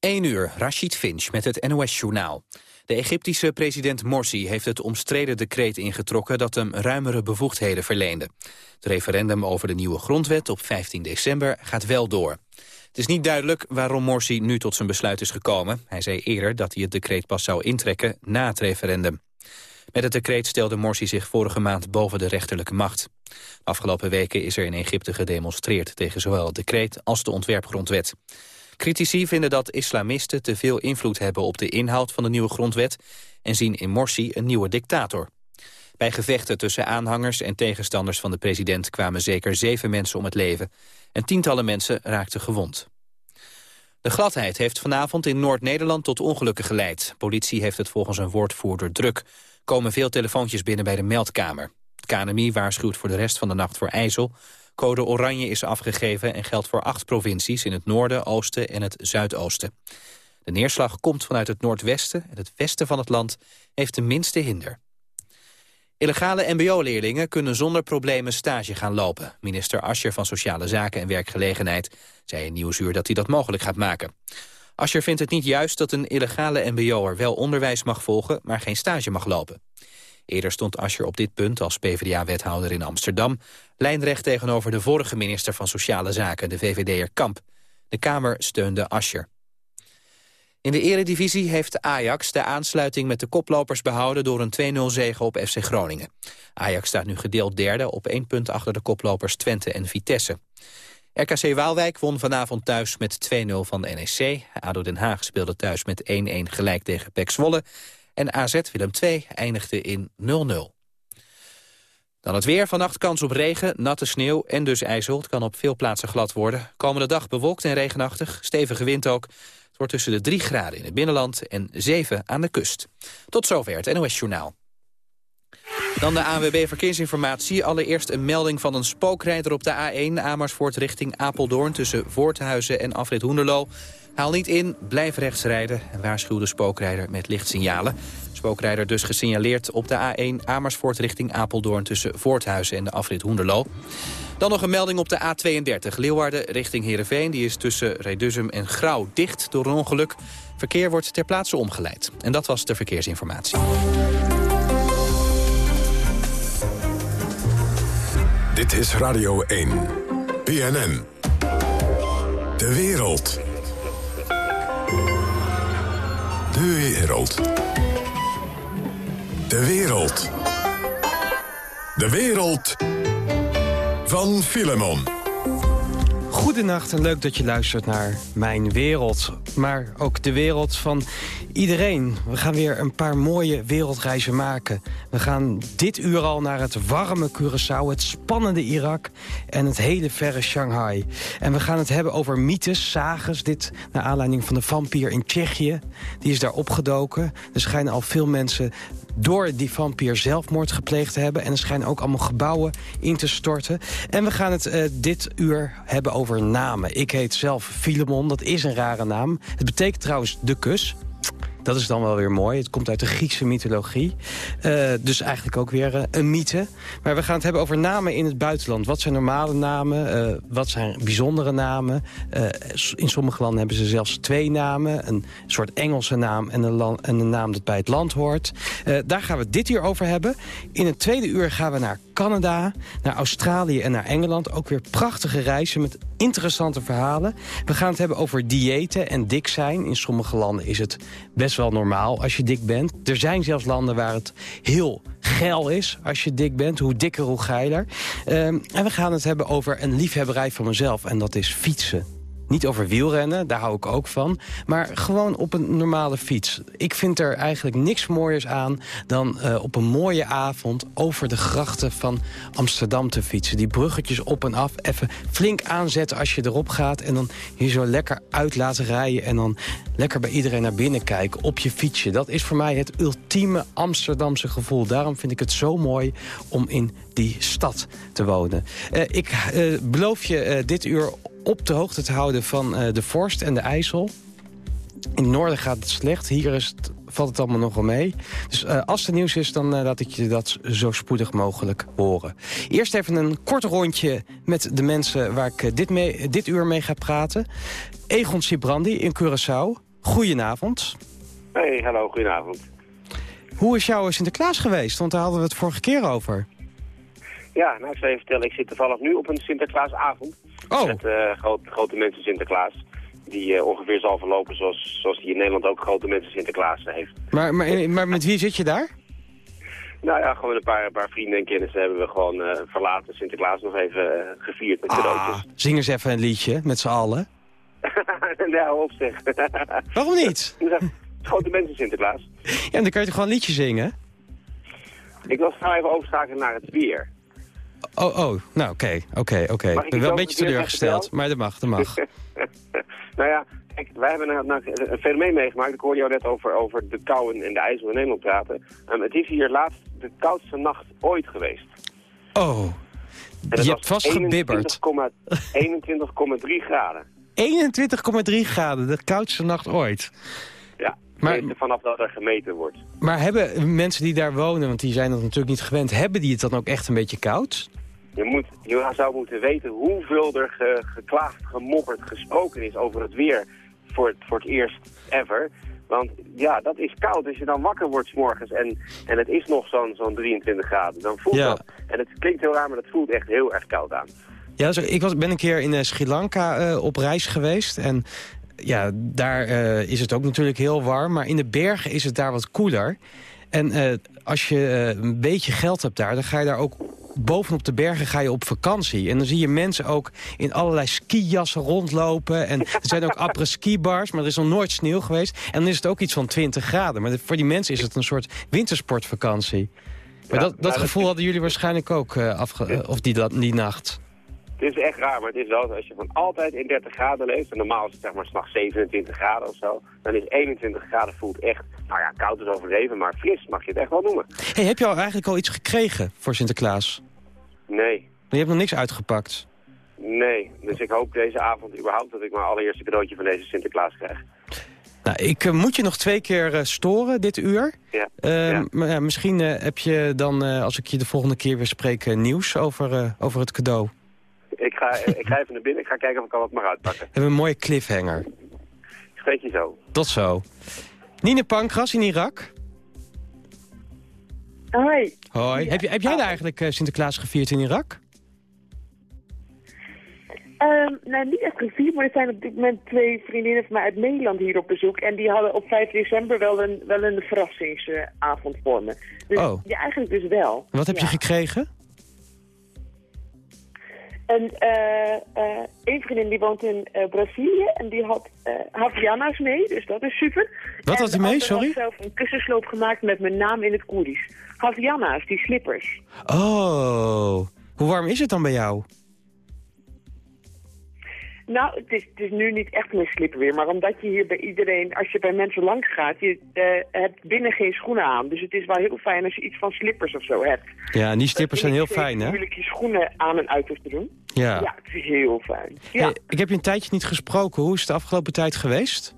1 uur, Rashid Finch met het NOS-journaal. De Egyptische president Morsi heeft het omstreden decreet ingetrokken... dat hem ruimere bevoegdheden verleende. Het referendum over de nieuwe grondwet op 15 december gaat wel door. Het is niet duidelijk waarom Morsi nu tot zijn besluit is gekomen. Hij zei eerder dat hij het decreet pas zou intrekken na het referendum. Met het decreet stelde Morsi zich vorige maand boven de rechterlijke macht. De afgelopen weken is er in Egypte gedemonstreerd... tegen zowel het decreet als de ontwerpgrondwet. Critici vinden dat islamisten te veel invloed hebben op de inhoud van de nieuwe grondwet en zien in Morsi een nieuwe dictator. Bij gevechten tussen aanhangers en tegenstanders van de president kwamen zeker zeven mensen om het leven en tientallen mensen raakten gewond. De gladheid heeft vanavond in Noord-Nederland tot ongelukken geleid. Politie heeft het volgens een woordvoerder druk. Komen veel telefoontjes binnen bij de meldkamer. KNMI waarschuwt voor de rest van de nacht voor IJssel. Code oranje is afgegeven en geldt voor acht provincies in het noorden, oosten en het zuidoosten. De neerslag komt vanuit het noordwesten en het westen van het land heeft de minste hinder. Illegale mbo-leerlingen kunnen zonder problemen stage gaan lopen. Minister Ascher van Sociale Zaken en Werkgelegenheid zei in Nieuwsuur dat hij dat mogelijk gaat maken. Ascher vindt het niet juist dat een illegale mbo'er wel onderwijs mag volgen, maar geen stage mag lopen. Eerder stond Ascher op dit punt als PvdA-wethouder in Amsterdam... lijnrecht tegenover de vorige minister van Sociale Zaken, de VVD'er Kamp. De Kamer steunde Ascher. In de eredivisie heeft Ajax de aansluiting met de koplopers behouden... door een 2-0 zege op FC Groningen. Ajax staat nu gedeeld derde op één punt achter de koplopers Twente en Vitesse. RKC Waalwijk won vanavond thuis met 2-0 van NEC. ADO Den Haag speelde thuis met 1-1 gelijk tegen PEC Zwolle. En AZ Willem II eindigde in 0-0. Dan het weer. Vannacht kans op regen, natte sneeuw en dus ijzel. Het kan op veel plaatsen glad worden. Komende dag bewolkt en regenachtig. Stevige wind ook. Het wordt tussen de 3 graden in het binnenland en 7 aan de kust. Tot zover het NOS Journaal. Dan de ANWB Verkeersinformatie. Allereerst een melding van een spookrijder op de A1 Amersfoort richting Apeldoorn... tussen Voorthuizen en Afrit Hoenderloo. Haal niet in, blijf rechts rijden en waarschuw de spookrijder met lichtsignalen. Spookrijder dus gesignaleerd op de A1 Amersfoort richting Apeldoorn... tussen Voorthuizen en de afrit Hoenderloo. Dan nog een melding op de A32 Leeuwarden richting Heerenveen. Die is tussen Reduzum en Grauw dicht door een ongeluk. Verkeer wordt ter plaatse omgeleid. En dat was de verkeersinformatie. Dit is Radio 1. BNN. De wereld. De wereld. De wereld. De wereld van Filemon. Goedenacht en leuk dat je luistert naar Mijn Wereld. Maar ook de wereld van iedereen. We gaan weer een paar mooie wereldreizen maken. We gaan dit uur al naar het warme Curaçao, het spannende Irak... en het hele verre Shanghai. En we gaan het hebben over mythes, sages. Dit naar aanleiding van de vampier in Tsjechië. Die is daar opgedoken. Er schijnen al veel mensen door die vampier zelfmoord gepleegd te hebben. En er schijnen ook allemaal gebouwen in te storten. En we gaan het uh, dit uur hebben over namen. Ik heet zelf Filemon, dat is een rare naam. Het betekent trouwens de kus. Dat is dan wel weer mooi. Het komt uit de Griekse mythologie. Uh, dus eigenlijk ook weer uh, een mythe. Maar we gaan het hebben over namen in het buitenland. Wat zijn normale namen? Uh, wat zijn bijzondere namen? in sommige landen hebben ze zelfs twee namen. Een soort Engelse naam en een, en een naam dat bij het land hoort. daar gaan we dit uur over hebben. In het tweede uur gaan we naar Canada, naar Australië en naar Engeland. Ook weer prachtige reizen met interessante verhalen. We gaan het hebben over diëten en dik zijn. In sommige landen is het best wel normaal als je dik bent. Er zijn zelfs landen waar het heel geil is als je dik bent. Hoe dikker, hoe geiler. Um, en we gaan het hebben over een liefhebberij van mezelf. En dat is fietsen. Niet over wielrennen, daar hou ik ook van. Maar gewoon op een normale fiets. Ik vind er eigenlijk niks mooiers aan dan uh, op een mooie avond... over de grachten van Amsterdam te fietsen. Die bruggetjes op en af, even flink aanzetten als je erop gaat... en dan je zo lekker uit laten rijden... en dan lekker bij iedereen naar binnen kijken op je fietsje. Dat is voor mij het ultieme Amsterdamse gevoel. Daarom vind ik het zo mooi om in die stad te wonen. Uh, ik uh, beloof je dit uur op de hoogte te houden van uh, de vorst en de IJssel. In het noorden gaat het slecht. Hier is het, valt het allemaal nog wel mee. Dus uh, als er nieuws is, dan uh, laat ik je dat zo spoedig mogelijk horen. Eerst even een kort rondje met de mensen waar ik dit, mee, dit uur mee ga praten. Egon Sibrandi in Curaçao. goedenavond. Hey, hallo, goedenavond. Hoe is jouw Sinterklaas geweest? Want daar hadden we het vorige keer over. Ja, nou, ik zal je vertellen, ik zit toevallig nu op een Sinterklaasavond. Oh. Met uh, grote, grote mensen Sinterklaas. Die uh, ongeveer zal verlopen zoals, zoals die in Nederland ook grote mensen Sinterklaas heeft. Maar, maar, maar met wie zit je daar? Nou ja, gewoon een paar, een paar vrienden en kennissen hebben we gewoon uh, verlaten Sinterklaas nog even gevierd met cadeautjes. Ah, zing eens even een liedje, met z'n allen. nee, hou op zeg. Waarom niet? Grote mensen Sinterklaas. Ja, dan kan je toch gewoon een liedje zingen? Ik wil snel even overschakelen naar het weer. Oh, oh, nou oké, oké, oké. Ik ben wel een beetje teleurgesteld, maar dat mag, dat mag. nou ja, kijk, wij hebben een, een fenomeen meegemaakt. Ik hoorde jou net over, over de kou en de ijzel in Nederland praten. Um, het is hier laatst de koudste nacht ooit geweest. Oh, je hebt vast gebibberd. 21,3 graden. 21,3 graden, de koudste nacht ooit. Maar, vanaf dat er gemeten wordt. Maar hebben mensen die daar wonen, want die zijn dat natuurlijk niet gewend... hebben die het dan ook echt een beetje koud? Je, moet, je zou moeten weten hoeveel er ge, geklaagd, gemopperd, gesproken is over het weer... voor het, voor het eerst ever. Want ja, dat is koud. Als je dan wakker wordt s morgens en, en het is nog zo'n zo'n 23 graden, dan voelt Ja. dat... En het klinkt heel raar, maar dat voelt echt heel erg koud aan. Ja, ik was, ben een keer in eh, Sri Lanka eh, op reis geweest. En ja, daar eh, is het ook natuurlijk heel warm. Maar in de bergen is het daar wat koeler. En eh, als je eh, een beetje geld hebt daar, dan ga je daar ook bovenop de bergen ga je op vakantie. En dan zie je mensen ook in allerlei skijassen rondlopen. En er zijn ook après-ski-bars, maar er is nog nooit sneeuw geweest. En dan is het ook iets van 20 graden. Maar voor die mensen is het een soort wintersportvakantie. Maar Ja, dat, dat nou, gevoel hadden jullie waarschijnlijk ook afge eh, of die, dat- die nacht. Het is echt raar, maar het is wel zo, als je van altijd in 30 graden leeft, en normaal is het zeg maar s'nachts 27 graden of zo, dan is 21 graden voelt echt, nou ja, koud is overdreven, maar fris mag je het echt wel noemen. Hey, heb je al eigenlijk al iets gekregen voor Sinterklaas? Nee, Je hebt nog niks uitgepakt. nee. Dus ik hoop deze avond überhaupt dat ik mijn allereerste cadeautje van deze Sinterklaas krijg. Nou, ik eh, moet je nog twee keer eh, storen dit uur. Ja. Eh, Ja. Maar ja, misschien heb je dan, als ik je de volgende keer weer spreek, nieuws over, over het cadeau. We Ik ga, ik ga even naar binnen, ik ga kijken of ik al wat mag uitpakken. hebben een mooie cliffhanger. Ik spreek je zo. Tot zo. Nine Pankras in Irak. Hoi. Hoi. Heb, je, heb jij daar eigenlijk eh, Sinterklaas gevierd in Irak? Ehm, nou, niet echt gevierd, maar er zijn op dit moment twee vriendinnen van mij uit Nederland hier op bezoek. En die hadden op 5 december wel een, wel een verrassingsavond voor me. Dus Oh. ja, eigenlijk dus wel. Wat heb Ja. je gekregen? En eh, eh, één vriendin die woont in eh, Brazilië en die had Haviana's mee, dus dat is super. Wat En had hij mee, sorry? had zelf een kussensloop gemaakt met mijn naam in het Koerdisch. Haviana's, die slippers. Oh. Hoe warm is het dan bij jou? Nou, het is, het is nu niet echt meer slipperweer, maar omdat je hier bij iedereen, als je bij mensen langs gaat, je eh, hebt binnen geen schoenen aan. Dus het is wel heel fijn als je iets van slippers of zo hebt. Ja, en die slippers zijn heel fijn, hè? moeilijk je schoenen aan en uit hoeft te doen. Ja. Ja, het is heel fijn. Ja. Hey, ik heb je een tijdje niet gesproken. Hoe is het de afgelopen tijd geweest?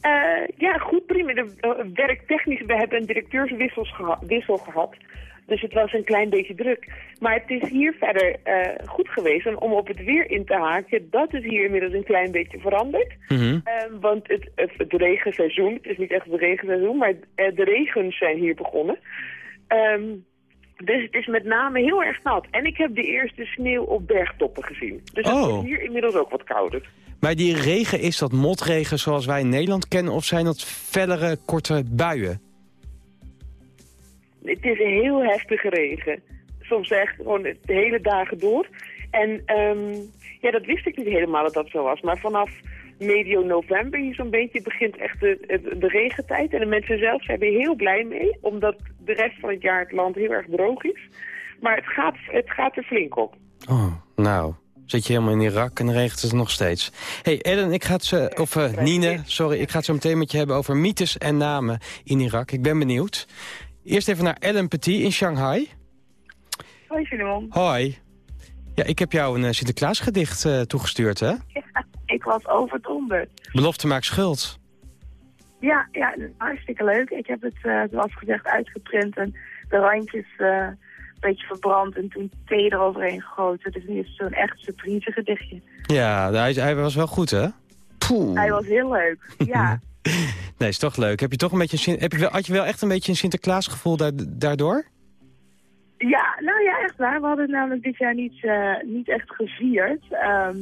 Eh, ja, goed, prima. De, eh, werktechnisch, we hebben een directeurswissel geha wissel gehad. Dus het was een klein beetje druk. Maar het is hier verder eh, goed geweest. En om op het weer in te haken, dat is hier inmiddels een klein beetje veranderd. Mhm. Ehm, want het, het, het regenseizoen, het is niet echt het regenseizoen, maar eh, de regens zijn hier begonnen. Ehm, dus het is met name heel erg nat. En ik heb de eerste sneeuw op bergtoppen gezien. Dus het Oh. wordt hier inmiddels ook wat kouder. Maar die regen, is dat motregen zoals wij in Nederland kennen... of zijn dat fellere, korte buien? Het is een heel heftige regen. Soms echt gewoon de hele dagen door. En ehm, ja, dat wist ik niet helemaal dat dat zo was. Maar vanaf medio november hier zo'n beetje begint echt de, de, de regentijd. En de mensen zelf zijn er heel blij mee. Omdat de rest van het jaar het land heel erg droog is. Maar het gaat, het gaat er flink op. Oh, nou, zit je helemaal in Irak en regent het nog steeds. hey, Ellen, ik ga het zo, of eh, Nine, sorry, ik ga het zo meteen met je hebben over mythes en namen in Irak. Ik ben benieuwd. Eerst even naar Ellen Petit in Shanghai. Hoi Filemon. Hoi. Ja, ik heb jou een eh, Sinterklaasgedicht eh, toegestuurd, hè? Ik was overdonderd. Belofte maakt schuld. Ja, ja, hartstikke leuk. Ik heb het, eh, zoals gezegd, uitgeprint en de randjes eh, een beetje verbrand en toen thee eroverheen gegoten. Dus nu is het zo'n echt surprise gedichtje. Ja, hij, hij was wel goed, hè? Poeh. Hij was heel leuk, ja. nee, is toch leuk. Heb je toch een beetje een, heb je wel, had je wel echt een beetje een Sinterklaasgevoel da daardoor? Ja, nou ja, echt waar. We hadden het namelijk dit jaar niet, eh, niet echt gevierd. Ehm,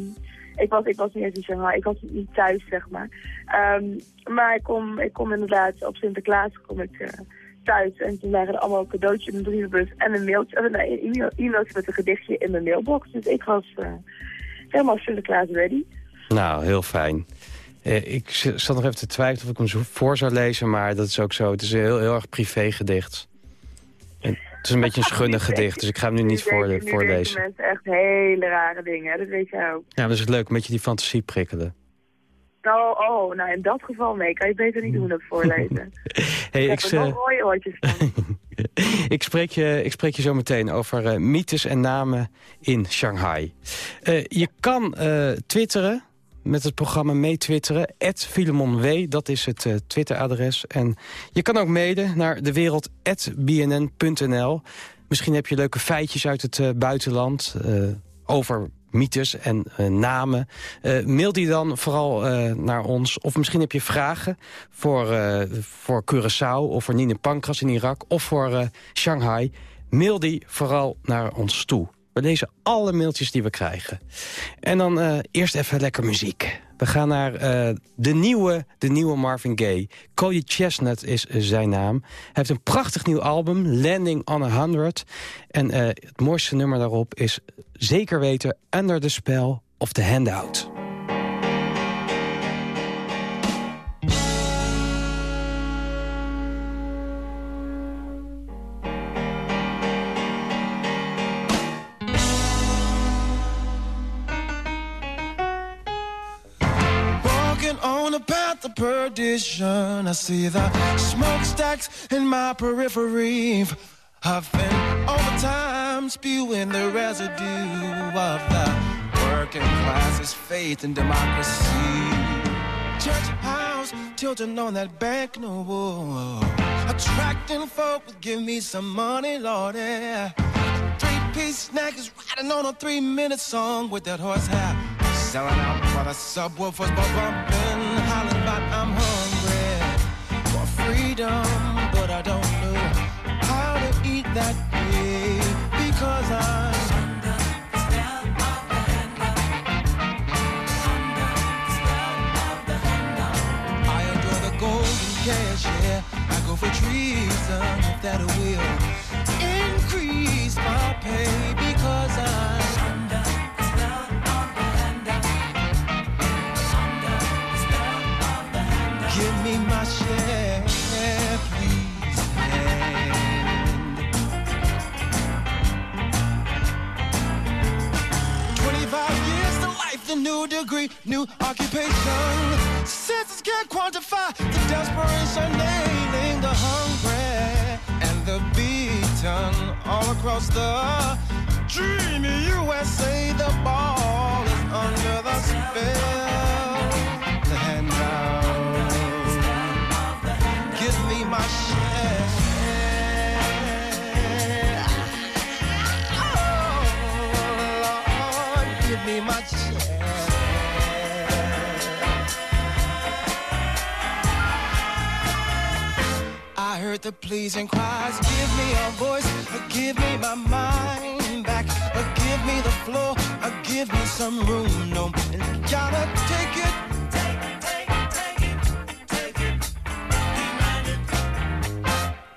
ik, was, ik was niet eens in Shanghai, ik was niet thuis, zeg maar. Ehm, maar ik kom, ik kom inderdaad op Sinterklaas kom ik, eh, thuis. En toen waren er allemaal cadeautjes in een brievenbus en een mailtje, nee, een e-mail, e-mailtje met een gedichtje in mijn mailbox. Dus ik was eh, helemaal Sinterklaas ready. Nou, heel fijn. Eh, ik zat nog even te twijfelen of ik hem zo voor zou lezen, maar dat is ook zo. Het is een heel, heel erg privé gedicht. En het is een beetje een schunnig gedicht, dus ik ga hem nu niet voor, nu voorlezen. mensen echt hele rare dingen, dat weet jij ook. Ja, dat is leuk, een beetje die fantasie prikkelen. Oh, oh, nou in dat geval nee, kan je beter niet doen dat voorlezen. Hey, ik heb eh, rode oortjes van. ik, spreek je, ik spreek je zo meteen over eh, mythes en namen in Shanghai. Je kan twitteren met het programma meetwitteren. @filemonw, dat is het eh, Twitteradres. En je kan ook mailen naar dewereld.bnn.nl. Misschien heb je leuke feitjes uit het eh, buitenland eh, over mythes en namen. Mail die dan vooral naar ons. Of misschien heb je vragen voor, voor Curaçao of voor Nina Pankras in Irak... of voor Shanghai. Mail die vooral naar ons toe. We lezen alle mailtjes die we krijgen. En dan eh, eerst even lekker muziek. We gaan naar eh, de, nieuwe, de nieuwe Marvin Gaye. Cody Chestnut is zijn naam. Hij heeft een prachtig nieuw album, Landing on a 100. En eh, het mooiste nummer daarop is zeker weten... Under the Spell of the Handout. Perdition, I see the smokestacks in my periphery. Huffing overtime, spewing the residue of the working class's faith in democracy. Church house tilting on that bank note, attracting folk give me some money, Lord. Yeah. Three-piece snack is riding on a three-minute song with that horse horsehair. Selling out while the subwoofers were bumping, hollering about I'm hungry for freedom, but I don't know how to eat that way because I'm I adore the golden cash, yeah. I go for treason if that will increase my pay because I'm new degree, new occupation. Senses can't quantify the desperation, nailing the hungry and the beaten all across the dreamy USA. The ball is under the spell. The handout. Give me my share. Oh, me my share. Heard the pleasing cries. Give me a voice, uh, give me my mind back. Uh, give me the floor, uh, give me some room. No, gotta take it.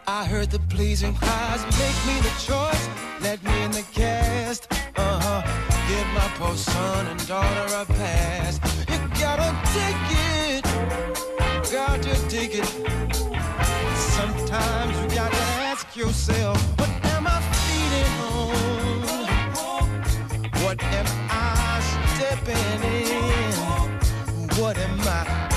I heard the pleasing cries. Make me the choice. Let me in the cast. Uh huh. Give my poor son and daughter a pass. You gotta take it. Gotta take it. Sometimes you gotta ask yourself, what am I feeding on? What am I stepping in? What am I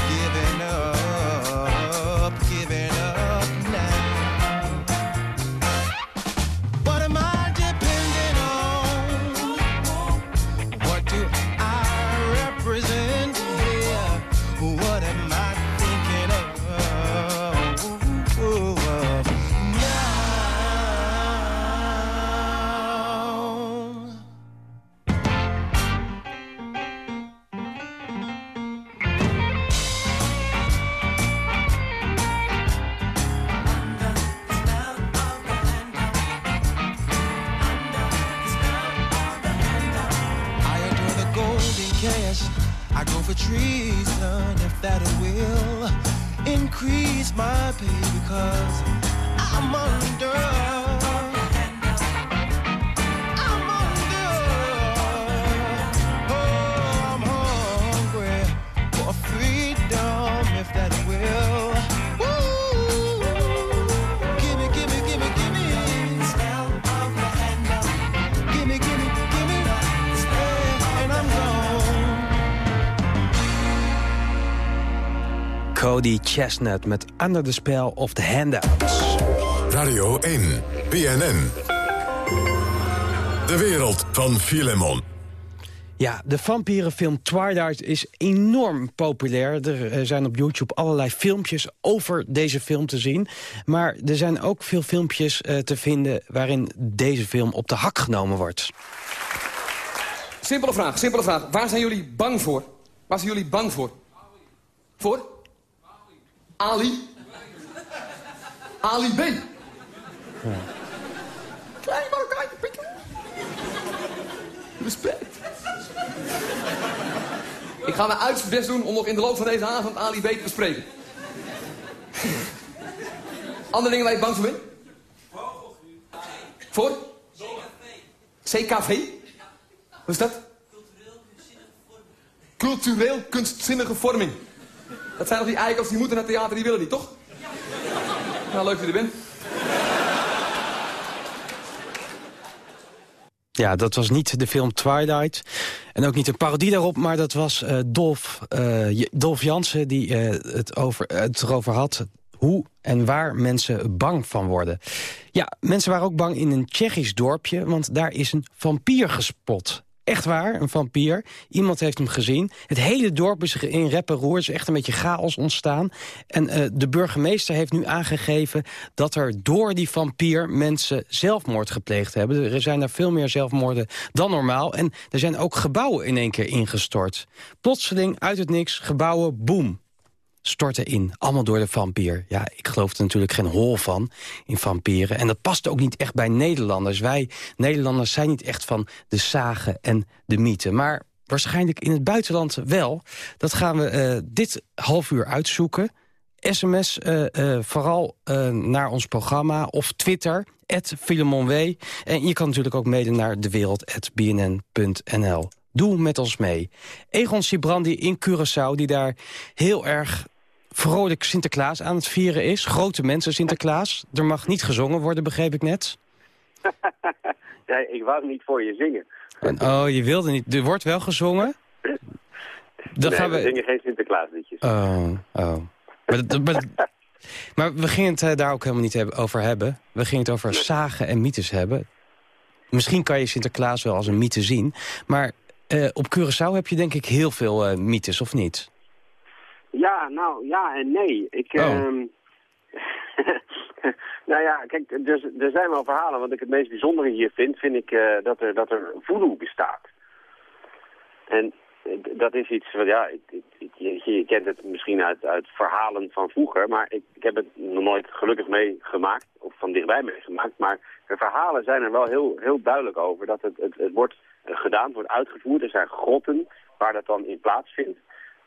Treason if that will increase my pay because I'm under. Cody Chestnut met Under the Spell of the Handouts. Radio 1, BNN. De wereld van Filemon. Ja, de vampierenfilm Twilight is enorm populair. Er eh, zijn op YouTube allerlei filmpjes over deze film te zien. Maar er zijn ook veel filmpjes eh, te vinden... waarin deze film op de hak genomen wordt. Simpele vraag, simpele vraag. Waar zijn jullie bang voor? Waar zijn jullie bang voor? Voor? Ali. Ali B. Klein Marokkaantje, Pieter. Respect. Ik ga mijn uiterste best doen om nog in de loop van deze avond Ali B te bespreken. Andere dingen waar je bang voor bent? Voor? CKV? Wat is dat? Cultureel kunstzinnige vorming. Dat zijn nog die eikels die moeten naar theater, die willen niet, toch? Nou, leuk dat je er bent. Ja, dat was niet de film Twilight. En ook niet een parodie daarop, maar dat was eh, Dolf, eh, Dolf Jansen... die eh, het, over, het erover had hoe en waar mensen bang van worden. Ja, mensen waren ook bang in een Tsjechisch dorpje... want daar is een vampier gespot. Echt waar, een vampier. Iemand heeft hem gezien. Het hele dorp is in rep en roer. Er is echt een beetje chaos ontstaan. En eh, de burgemeester heeft nu aangegeven... dat er door die vampier mensen zelfmoord gepleegd hebben. Er zijn er veel meer zelfmoorden dan normaal. En er zijn ook gebouwen in één keer ingestort. Plotseling, uit het niks, gebouwen, boem storten in. Allemaal door de vampier. Ja, ik geloof er natuurlijk geen hol van in vampieren. En dat past ook niet echt bij Nederlanders. Wij Nederlanders zijn niet echt van de zagen en de mythen. Maar waarschijnlijk in het buitenland wel. Dat gaan we eh, dit half uur uitzoeken. SMS eh, eh, vooral naar ons programma of Twitter, @filemonw. En je kan natuurlijk ook mailen naar dewereld.bnn.nl. Doe met ons mee. Egon Sibrandi in Curaçao, die daar heel erg vrolijk Sinterklaas aan het vieren is. Grote mensen Sinterklaas. Er mag niet gezongen worden, begreep ik net. Ja, ik wou niet voor je zingen. En, oh, je wilde niet. Er wordt wel gezongen? Dan nee, gaan we we... zingen geen Sinterklaasliedjes. Oh, oh. Maar, dat- maar, maar we gingen het eh, daar ook helemaal niet over hebben. We gingen het over zagen en mythes hebben. Misschien kan je Sinterklaas wel als een mythe zien. Maar eh, op Curaçao heb je denk ik heel veel eh, mythes, of niet? Ja, nou, ja en nee. Ik, Oh. ehm, nou ja, kijk, dus, er zijn wel verhalen. Wat ik het meest bijzondere hier vind, vind ik eh, dat, er, dat er voodoo bestaat. En dat is iets, wat, ja, ik, ik, ik- je, je kent het misschien uit, uit verhalen van vroeger, maar ik, ik heb het nog nooit gelukkig meegemaakt, of van dichtbij meegemaakt. Maar de verhalen zijn er wel heel, heel duidelijk over, dat het, het, het wordt gedaan, het wordt uitgevoerd. Er zijn grotten waar dat dan in plaatsvindt.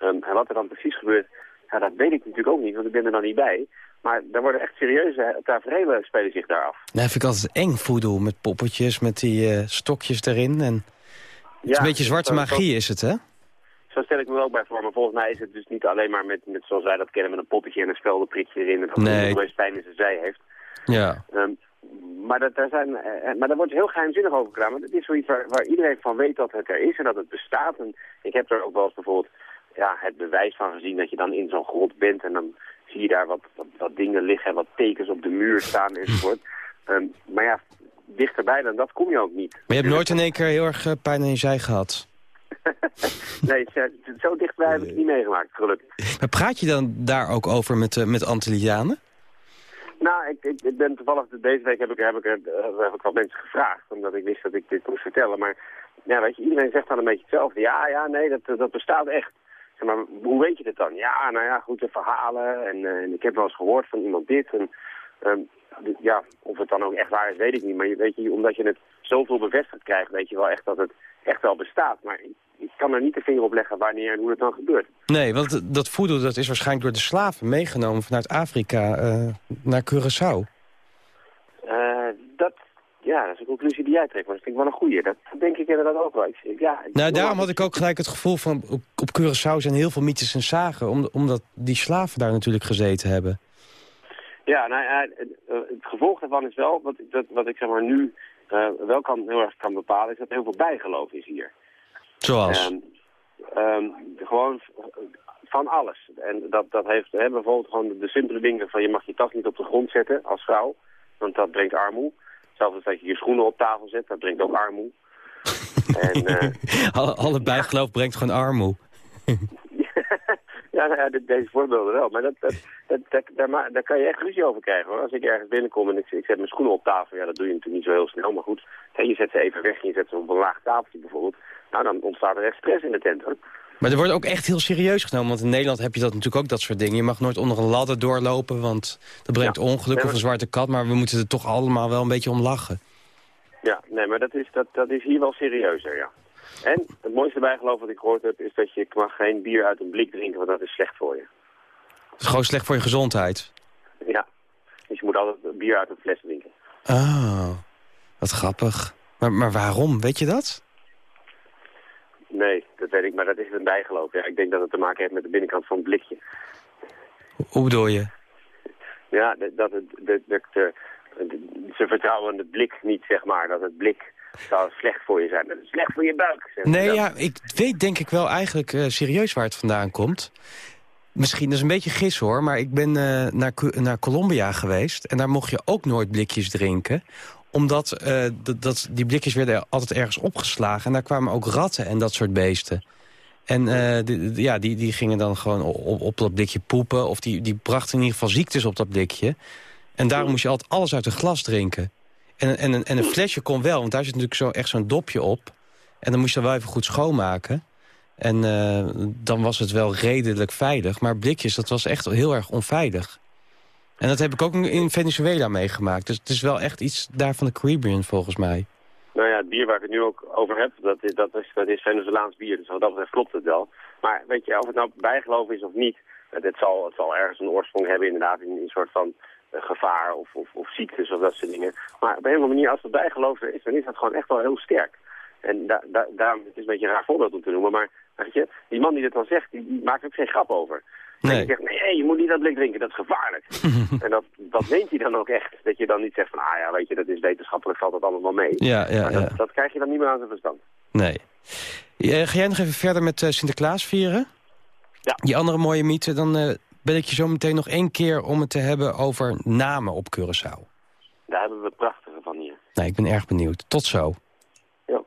Ehm, en wat er dan precies gebeurt, ja, dat weet ik natuurlijk ook niet, want ik ben er dan niet bij. Maar er worden echt serieuze tafereelen spelen zich daar af. Nou, vind ik altijd eng voodoo met poppetjes, met die eh, stokjes erin. En het is een beetje zwarte magie is het, hè? Zo stel ik me ook bij voor. Maar volgens mij is het dus niet alleen maar met, met zoals wij dat kennen, met een poppetje en een speldenprikje erin. En dat Nee. opeens pijn in zijn zij heeft. Ja. Ehm, maar, dat, daar zijn, eh, maar daar wordt heel geheimzinnig over gedaan. Maar het is zoiets waar, waar iedereen van weet dat het er is en dat het bestaat. En ik heb er ook wel eens bijvoorbeeld ja, het bewijs van gezien dat je dan in zo'n grot bent. En dan zie je daar wat, wat, wat dingen liggen en wat tekens op de muur staan enzovoort. Ehm, maar ja, dichterbij dan dat kom je ook niet. Maar je hebt nooit in één keer heel erg eh, pijn aan je zij gehad. nee, zo, dichtbij heb ik het niet meegemaakt, gelukkig. Maar praat je dan daar ook over met, eh, met Antillianen? Nou, ik, ik, ik ben toevallig, deze week heb ik, heb, ik, eh, heb ik wat mensen gevraagd, omdat ik wist dat ik dit moest vertellen. Maar ja, weet je, iedereen zegt dan een beetje hetzelfde. Ja, ja, nee, dat, dat bestaat echt. Maar, hoe weet je dit dan? Ja, nou ja, goed, de verhalen. En, eh, en ik heb wel eens gehoord van iemand dit. En, ehm, ja, of het dan ook echt waar is, weet ik niet. Maar je, weet je, omdat je het zoveel bevestigd krijgt, weet je wel echt dat het echt wel bestaat. Maar ik kan er niet de vinger op leggen wanneer en hoe het dan gebeurt. Nee, want dat voedsel dat is waarschijnlijk door de slaven meegenomen vanuit Afrika uh, naar Curaçao. Uh, dat, ja, dat is een conclusie die jij trekt, maar dat vind ik wel een goeie. Dat denk ik inderdaad ook wel. Ik, ja, nou, daarom had ik ook gelijk het gevoel van, op, op Curaçao zijn heel veel mythes en zagen, omdat die slaven daar natuurlijk gezeten hebben. Ja, nou ja, het, gevolg daarvan is wel, wat, dat, wat ik zeg maar nu uh, wel kan, heel erg kan bepalen, is dat er heel veel bijgeloof is hier. Zoals? Um, um, gewoon van alles. En dat, dat heeft hè, bijvoorbeeld gewoon de, simpele dingen van je mag je tas niet op de grond zetten als vrouw, want dat brengt armoe. Zelfs als je je schoenen op tafel zet, dat brengt ook armoe. en, uh, alle, alle bijgeloof brengt gewoon armoe. Ja, nou ja, deze voorbeelden wel. Maar dat, dat, dat, daar, daar, kan je echt ruzie over krijgen. Hoor. Als ik ergens binnenkom en ik, ik zet mijn schoenen op tafel, ja, dat doe je natuurlijk niet zo heel snel. Maar goed, je zet ze even weg en je zet ze op een laag tafeltje bijvoorbeeld. Nou, dan ontstaat er echt stress in de tent. Hoor. Maar er wordt ook echt heel serieus genomen. Want in Nederland heb je dat natuurlijk ook, dat soort dingen. Je mag nooit onder een ladder doorlopen, want dat brengt ongeluk of een zwarte kat. Maar we moeten er toch allemaal wel een beetje om lachen. Ja, nee, maar dat is, dat, dat is hier wel serieuzer, ja. En het mooiste bijgeloof wat ik gehoord heb... is dat je mag geen bier uit een blik drinken, want dat is slecht voor je. Dat is gewoon slecht voor je gezondheid? Ja. Dus je moet altijd bier uit een fles drinken. Oh, wat grappig. Maar, maar waarom? Weet je dat? Nee, dat weet ik, maar dat is een bijgeloof. Ja, ik denk dat het te maken heeft met de binnenkant van het blikje. Hoe bedoel je? Ja, dat het, de, ze vertrouwen de blik niet, zeg maar. Dat het blik zou slecht voor je zijn. Dat is slecht voor je buik. Nee, ja, ik weet denk ik wel eigenlijk uh, serieus waar het vandaan komt. Misschien, dat is een beetje gis hoor, maar ik ben uh, naar, naar Colombia geweest... en daar mocht je ook nooit blikjes drinken omdat uh, dat, die blikjes werden altijd ergens opgeslagen... en daar kwamen ook ratten en dat soort beesten. En uh, ja, die, die gingen dan gewoon op, op, dat blikje poepen... of die, die brachten in ieder geval ziektes op dat blikje. En daarom moest je altijd alles uit een glas drinken. En, en, en een flesje kon wel, want daar zit natuurlijk zo, echt zo'n dopje op. En dan moest je dan wel even goed schoonmaken. En uh, dan was het wel redelijk veilig. Maar blikjes, dat was echt heel erg onveilig. En dat heb ik ook in Venezuela meegemaakt. Dus het is wel echt iets daar van de Caribbean volgens mij. Nou ja, het bier waar ik het nu ook over heb, dat is, dat is, dat is Venezolaans bier. Dus wat dat betreft klopt het wel. Maar weet je, of het nou bijgeloof is of niet... Het zal, het zal ergens een oorsprong hebben inderdaad in een soort van eh, gevaar of, of, of, ziektes of dat soort dingen. Maar op een of andere manier, als het bijgeloof is, dan is dat gewoon echt wel heel sterk. En da, da, daarom, het is een beetje een raar voorbeeld om te noemen, maar weet je, die man die dit dan zegt, die, maakt ook geen grap over. Nee. En die zegt, nee, je moet niet dat blik drinken, dat is gevaarlijk. en dat, dat meent hij dan ook echt. Dat je dan niet zegt van, ah ja, weet je, dat is wetenschappelijk, valt dat allemaal mee. Ja, ja, maar dat, dat, krijg je dan niet meer aan zijn verstand. Nee. ga jij nog even verder met uh, Sinterklaas vieren? Ja. Die andere mooie mythe, dan uh, ben ik je zo meteen nog één keer om het te hebben over namen op Curaçao. Daar hebben we prachtige van hier. Nou, ik ben erg benieuwd. Tot zo. Ja.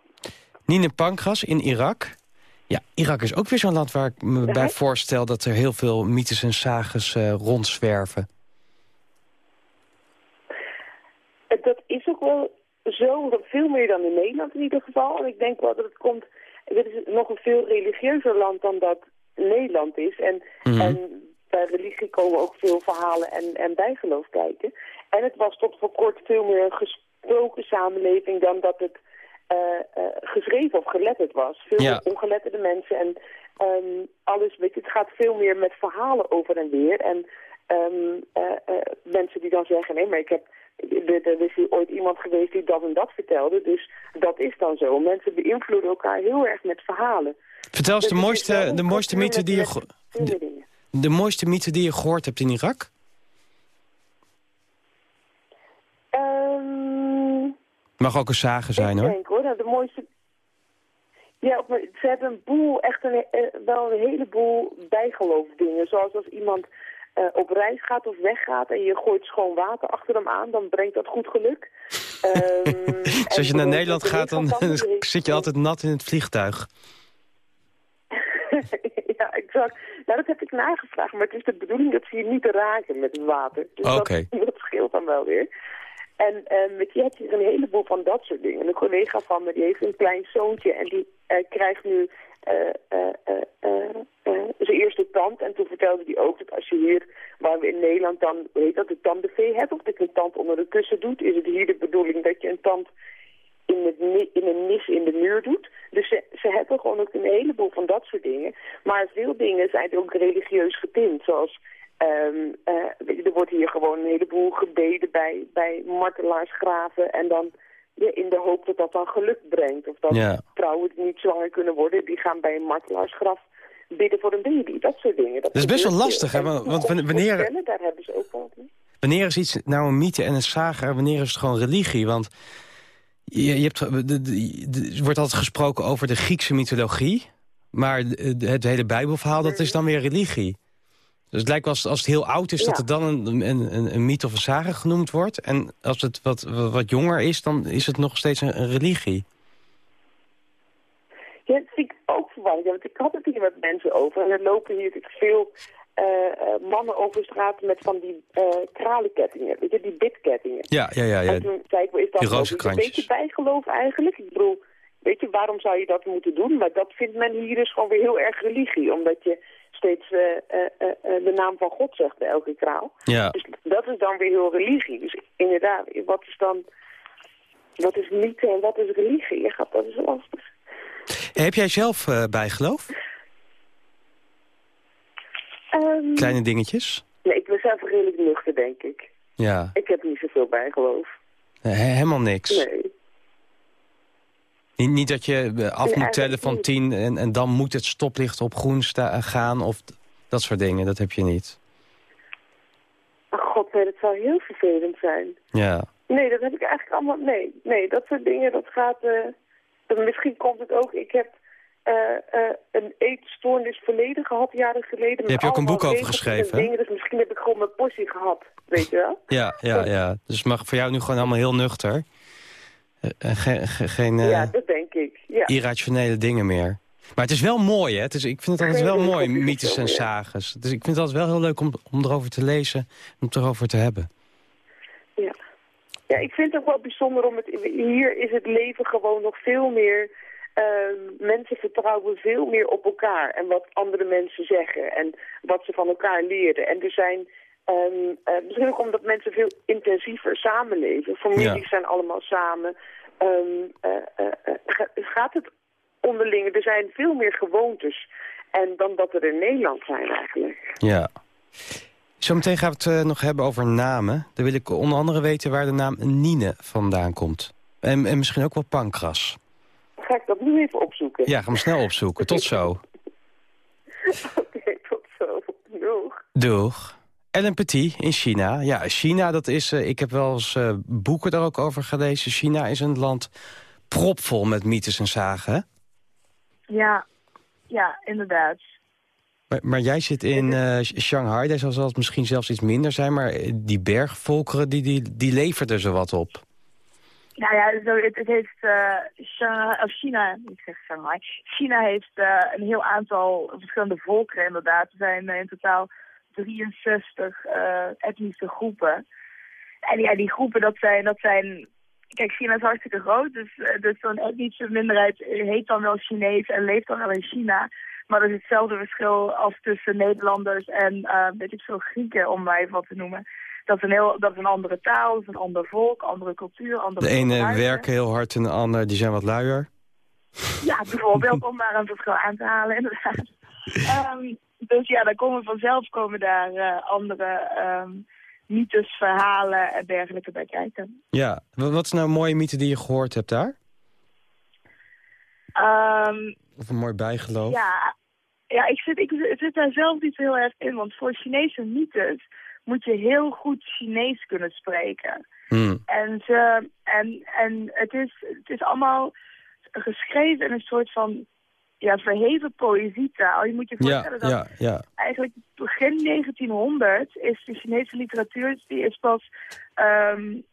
Nine Pankras in Irak. Ja, Irak is ook weer zo'n land waar ik me bij voorstel... dat er heel veel mythes en sages uh, rondzwerven. Dat is ook wel zo, veel meer dan in Nederland in ieder geval. En ik denk wel dat het komt... Dit is nog een veel religieuzer land dan dat Nederland is. En, Mhm. en bij religie komen ook veel verhalen en, en bijgeloof kijken. En het was tot voor kort veel meer een gesproken samenleving dan dat het geschreven of geletterd was. Veel Ja. ongeletterde mensen en ehm, alles, weet je, het gaat veel meer met verhalen over en weer. En ehm, eh, eh, mensen die dan zeggen, nee, maar ik heb, er, is hier ooit iemand geweest die dat en dat vertelde, dus dat is dan zo. Mensen beïnvloeden elkaar heel erg met verhalen. Vertel eens Dus de mooiste, een de mooiste mythe die je... De mooiste mythe die je gehoord hebt in Irak? Mag ook een sage zijn, ik hoor. denk hoor, nou, de mooiste... Ja, maar ze hebben een boel, echt een, eh, wel een heleboel bijgeloofdingen. Zoals als iemand eh, op reis gaat of weggaat en je gooit schoon water achter hem aan, dan brengt dat goed geluk. Ehm, Dus als je naar de- Nederland de gaat, dan zit je altijd nat in het vliegtuig. ja, exact. Nou, dat heb ik nagevraagd, maar het is de bedoeling dat ze je niet raken met het water. Dus Oké. dat, dat scheelt dan wel weer. En eh, met je hebt hier een heleboel van dat soort dingen. Een collega van me die heeft een klein zoontje en die eh, krijgt nu eh, eh, zijn eerste tand. En toen vertelde hij ook dat als je hier, waar we in Nederland dan, heet dat, de tandbuffet hebt, of dat je een tand onder de kussen doet, is het hier de bedoeling dat je een tand in, het, in een nis in de muur doet. Dus ze, ze hebben gewoon ook een heleboel van dat soort dingen. Maar veel dingen zijn ook religieus getint. Zoals, ehm, eh, er wordt hier gewoon een heleboel gebeden bij, bij martelaarsgraven. En dan ja, in de hoop dat dat dan geluk brengt. Of dat Ja. vrouwen die niet zwanger kunnen worden, die gaan bij een martelaarsgraf bidden voor een baby. Dat soort dingen. Dat is best wel lastig, hè, want- wanneer- Daar hebben ze ook wel. Wanneer is iets nou een mythe en een saga? Wanneer is het gewoon religie? Want je, je hebt, er wordt altijd gesproken over de Griekse mythologie. Maar het hele Bijbelverhaal, dat is dan weer religie. Dus het lijkt wel als, als het heel oud is dat het dan een, een, een, een mythe of een saga genoemd wordt. En als het wat, wat, jonger is, dan is het nog steeds een, een religie. Ja, dat vind ik ook verwarrend. Want ik had het hier met mensen over. En er lopen hier natuurlijk veel eh, eh, mannen over straat met van die eh kralenkettingen. Weet je, die bitkettingen. Ja, ja, ja. ja. En toen zei ik, wel, is dat een beetje bijgeloof eigenlijk? Ik bedoel, weet je, waarom zou je dat moeten doen? Maar dat vindt men hier dus gewoon weer heel erg religie. Omdat je steeds eh, eh, eh, de naam van God zegt bij elke kraal. ja. Dus dat is dan weer heel religie. Dus inderdaad, wat is dan... Wat is mythe en wat is religie? Ja, gaat- dat is lastig. Heb jij zelf bijgeloof? Ehm, Kleine dingetjes? Nee, ik ben zelf redelijk nuchter, denk ik. Ja. Ik heb niet zoveel bijgeloof. He- helemaal niks. Nee. Niet, niet dat je eh, af moet tellen van tien en, en dan moet het stoplicht op groen sta- gaan of dat soort dingen. Dat heb je niet. God, nee, dat zou heel vervelend zijn. Ja. Nee, dat heb ik eigenlijk allemaal... Nee, nee, dat soort dingen, dat gaat... eh, misschien komt het ook... Ik heb eh, eh, een eetstoornis verleden gehad, jaren geleden. met heb je ook een boek over geschreven? Dingen, dus misschien heb ik gewoon mijn portie gehad, weet je wel? Ja, ja, ja. Dus mag voor jou nu gewoon allemaal heel nuchter. Eh, eh, ge- ge- geen eh, Ja, dat denk ik. Ja. irrationele dingen meer. Maar het is wel mooi, hè? Het is, ik vind het altijd wel mooi, mythes en sages. Dus ik vind het altijd wel heel leuk om, om erover te lezen, om het erover te hebben. Ja. ja, ik vind het ook wel bijzonder om het... Hier is het leven gewoon nog veel meer... ehm, mensen vertrouwen veel meer op elkaar en wat andere mensen zeggen en wat ze van elkaar leren. En er zijn... ehm, eh, misschien ook omdat mensen veel intensiever samenleven. Families Ja. zijn allemaal samen. Ehm, eh, eh, ga- gaat het onderling... Er zijn veel meer gewoontes en dan dat er in Nederland zijn eigenlijk. Ja. Zometeen gaan we het nog hebben over namen. Dan wil ik onder andere weten waar de naam Nine vandaan komt. En, en misschien ook wel Pankras. Ga ik dat nu even opzoeken? Ja, ga hem snel opzoeken. Tot zo. Oké, tot zo. Doeg. Doeg. Ellen Petit in China. Ja, China, dat is... eh, ik heb wel eens eh, boeken daar ook over gelezen. China is een land propvol met mythes en zagen. Ja, ja, inderdaad. Maar, maar jij zit in eh, Shanghai. Daar zal het misschien zelfs iets minder zijn. Maar die bergvolkeren, die, die, die levert er zo wat op. Nou ja, zo, het, het heeft uh, of China, niet zeg Shanghai. China heeft uh, een heel aantal verschillende volkeren inderdaad. Er zijn in totaal 63 uh, etnische groepen. En ja, die groepen, dat zijn, dat zijn... Kijk, China is hartstikke groot, dus, uh, dus zo'n etnische minderheid heet dan wel Chinees en leeft dan wel in China. Maar dat is hetzelfde verschil als tussen Nederlanders en, uh, weet ik veel, Grieken, om even wat te noemen. Dat is, een heel, dat is een andere taal, dat is een ander volk, andere cultuur, andere De ene werken heel hard en de ander die zijn wat luier. Ja, bijvoorbeeld, om daar een verschil aan te halen, inderdaad. um, dus ja, dan komen vanzelf komen daar uh, andere um, mythes, verhalen en dergelijke bij kijken. Ja, wat is nou een mooie mythe die je gehoord hebt daar? Um, of een mooi bijgeloof? Ja, ja ik, zit, ik zit daar zelf niet heel erg in, want voor Chinese mythes moet je heel goed Chinees kunnen spreken. Hmm. En, en, en het, is, het is allemaal geschreven in een soort van ja, verheven poëzietaal. Je moet je voorstellen ja, dat ja, ja. eigenlijk begin 1900 is de Chinese literatuur die is pas um,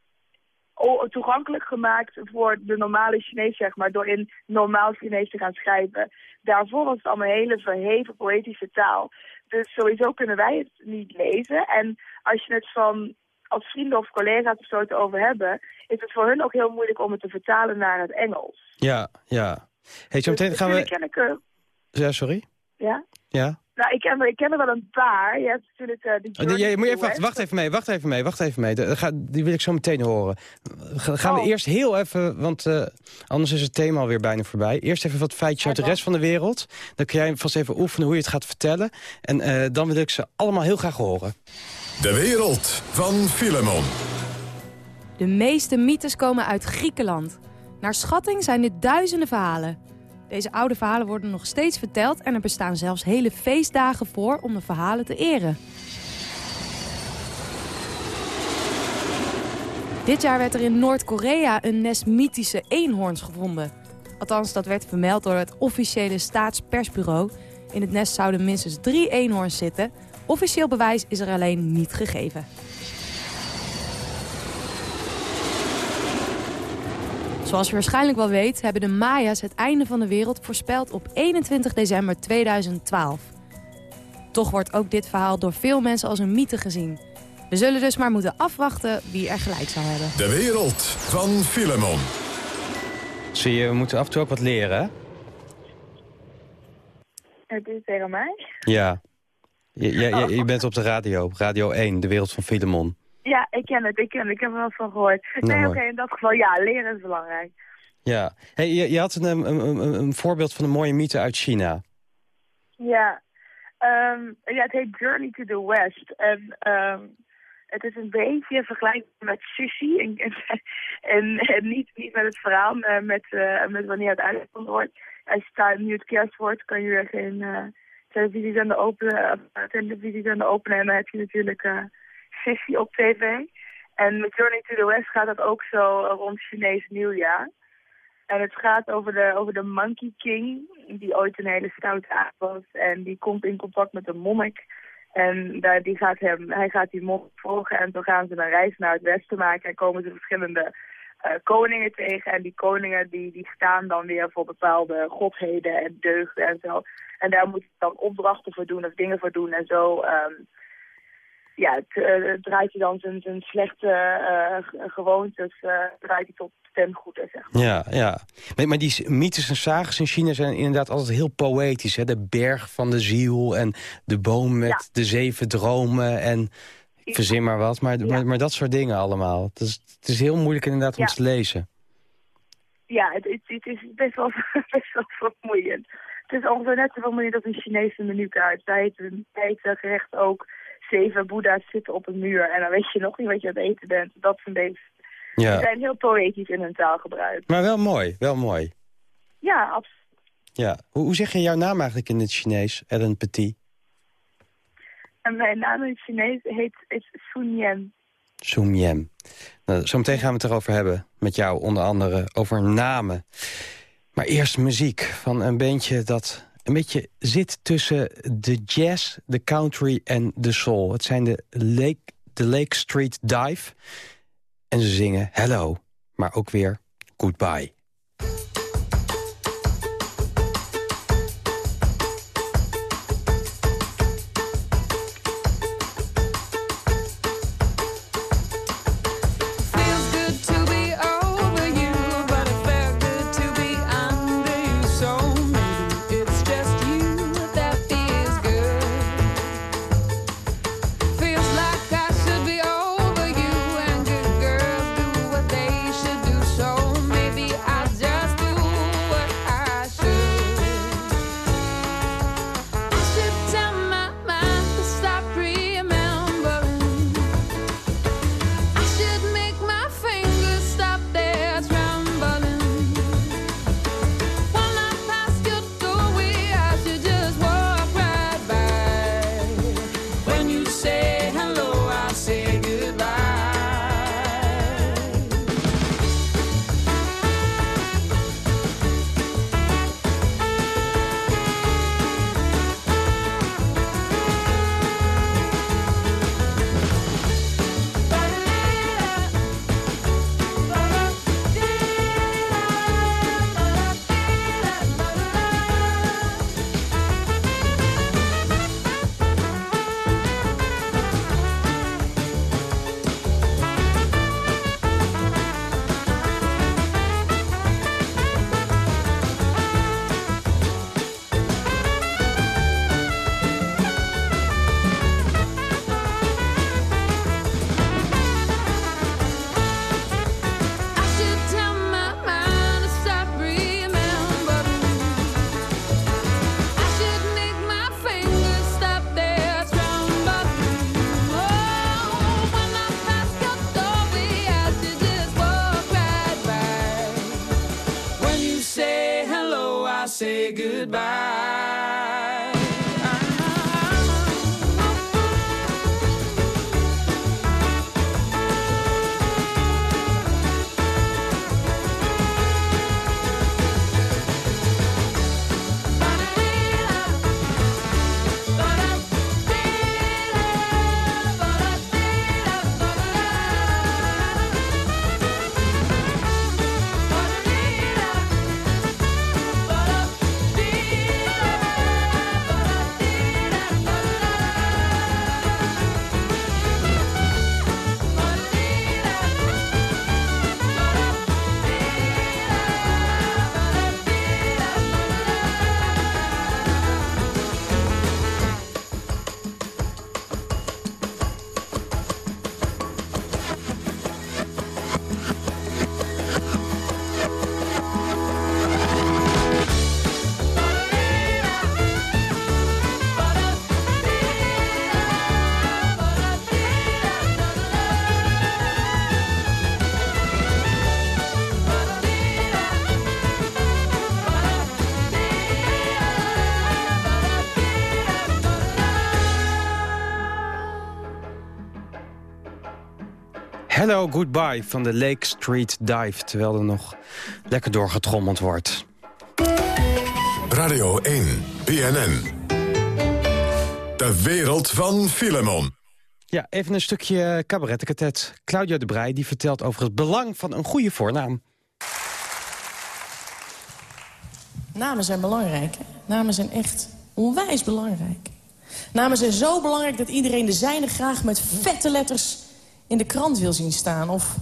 toegankelijk gemaakt voor de normale Chinees, zeg maar, door in normaal Chinees te gaan schrijven. Daarvoor was het allemaal een hele verheven poëtische taal. Dus sowieso kunnen wij het niet lezen. En als je het van als vrienden of collega's of zo het over hebben, is het voor hun ook heel moeilijk om het te vertalen naar het Engels. Ja, ja. Hey, zo meteen dus gaan we... Ik, uh... Ja, sorry? Ja? Ja? Nou, ik ken, er, ik ken er wel een paar. Je hebt natuurlijk uh, oh, nee, moet je even wachten, wacht even mee, wacht even mee, wacht even mee. die wil ik zo meteen horen. Gaan we oh. eerst heel even, want uh, anders is het thema alweer bijna voorbij. Eerst even wat feitjes uit de rest van de wereld. Dan kun jij vast even oefenen hoe je het gaat vertellen. En uh, dan wil ik ze allemaal heel graag horen. De wereld van Filemon. De meeste mythes komen uit Griekenland. Naar schatting zijn dit duizenden verhalen. Deze oude verhalen worden nog steeds verteld... en er bestaan zelfs hele feestdagen voor om de verhalen te eren. Dit jaar werd er in Noord-Korea een nest mythische eenhoorns gevonden. Althans, dat werd vermeld door het officiële staatspersbureau. In het nest zouden minstens drie eenhoorns zitten. Officieel bewijs is er alleen niet gegeven. Zoals je waarschijnlijk wel weet, hebben de Maya's het einde van de wereld voorspeld op 21 december 2012. Toch wordt ook dit verhaal door veel mensen als een mythe gezien. We zullen dus maar moeten afwachten wie er gelijk zal hebben. De wereld van Filemon. Zie je, we moeten af en toe ook wat leren, hè? Het is tegen mij? Ja. Je, je, je, je bent op de radio, Radio 1, de wereld van Filemon. Ja, ik ken het, ik ken het. Ik heb er wel van gehoord. Nou, nee, oké, in dat geval, ja, leren is belangrijk. Ja. Hey, je, je had een, een, een, een, voorbeeld van een mooie mythe uit China. Ja. Um, ja, het heet Journey to the West. En um, het is een beetje vergelijkbaar met Sushi. En, en, en, niet, niet met het verhaal, maar met, uh, met wanneer het uitgevonden wordt. Als je nu het kerst wordt, kan je weer geen uh, aan de openen, uh, aan de openen. En dan heb je natuurlijk... Visie op tv. En met Journey to the West gaat dat ook zo rond Chinees nieuwjaar. En het gaat over de, over de Monkey King, die ooit een hele stoute aap was. En die komt in contact met een monnik. En daar, die gaat hem, hij gaat die monnik volgen en dan gaan ze een reis naar het westen maken. En komen ze verschillende uh, koningen tegen. En die koningen die, die staan dan weer voor bepaalde godheden en deugden en zo. En daar moet je dan opdrachten voor doen of dingen voor doen. En zo um, ja, het, uh, draait hij dan zijn, zijn slechte uh, gewoontes uh, draait hij tot ten goede, zeg maar. Ja, ja. Maar, maar die mythes en sages in China zijn inderdaad altijd heel poëtisch. Hè? De berg van de ziel en de boom met de zeven dromen en... Ik verzin maar wat, maar, maar, maar, dat soort dingen allemaal. Het is, het is heel moeilijk inderdaad om te lezen. Ja, het, het, het, is best wel, best wel vermoeiend. Het is ongeveer net zo vermoeiend als een Chinese menukaart. Daar heet het gerecht ook zeven boeddha's zitten op een muur... en dan weet je nog niet wat je aan het eten bent. Dat zijn deze... Ja. Ze zijn heel poëtisch in hun taalgebruik. Maar wel mooi, wel mooi. Ja, absoluut. Ja. Hoe, hoe zeg je jouw naam eigenlijk in het Chinees, Ellen Petit? En mijn naam in het Chinees heet, is Sun Yen. Sun Yen. Nou, zometeen gaan we het erover hebben, met jou onder andere, over namen. Maar eerst muziek van een beentje dat een beetje zit tussen de jazz, de country en de soul. Het zijn de Lake, de Lake Street Dive. En ze zingen hello, maar ook weer goodbye. Hello Goodbye van de Lake Street Dive... terwijl er nog lekker doorgetrommeld wordt. Radio 1, BNN. De wereld van Filemon. Ja, even een stukje cabarettenkatet. Claudia de Brij die vertelt over het belang van een goede voornaam. Namen zijn belangrijk. hè? Namen zijn echt onwijs belangrijk. Namen zijn zo belangrijk dat iedereen de zijne graag met vette letters in de krant wil zien staan. Of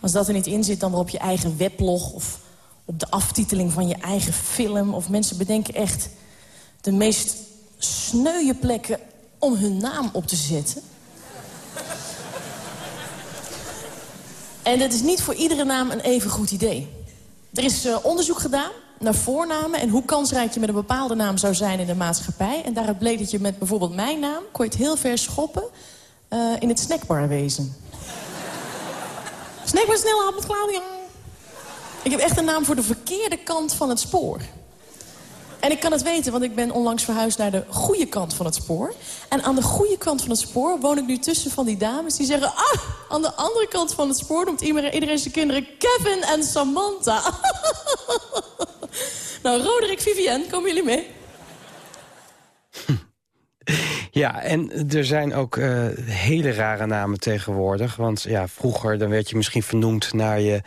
als dat er niet in zit, dan weer op je eigen weblog... of op de aftiteling van je eigen film. Of mensen bedenken echt de meest sneuwe plekken om hun naam op te zetten. En dat is niet voor iedere naam een even goed idee. Er is eh, onderzoek gedaan naar voornamen... en hoe kansrijk je met een bepaalde naam zou zijn in de maatschappij. En daaruit bleek dat je met bijvoorbeeld mijn naam... kon je het heel ver schoppen eh, in het snackbarwezen. Snackbar snel met Claudia. Ik heb echt een naam voor de verkeerde kant van het spoor. En ik kan het weten, want ik ben onlangs verhuisd naar de goede kant van het spoor. En aan de goede kant van het spoor woon ik nu tussen van die dames die zeggen... ah, aan de andere kant van het spoor noemt iedereen, iedereen zijn kinderen Kevin en Samantha. nou, Roderick, Vivienne, komen jullie mee? Ja, en er zijn ook eh, hele rare namen tegenwoordig. Want ja, vroeger dan werd je misschien vernoemd naar je,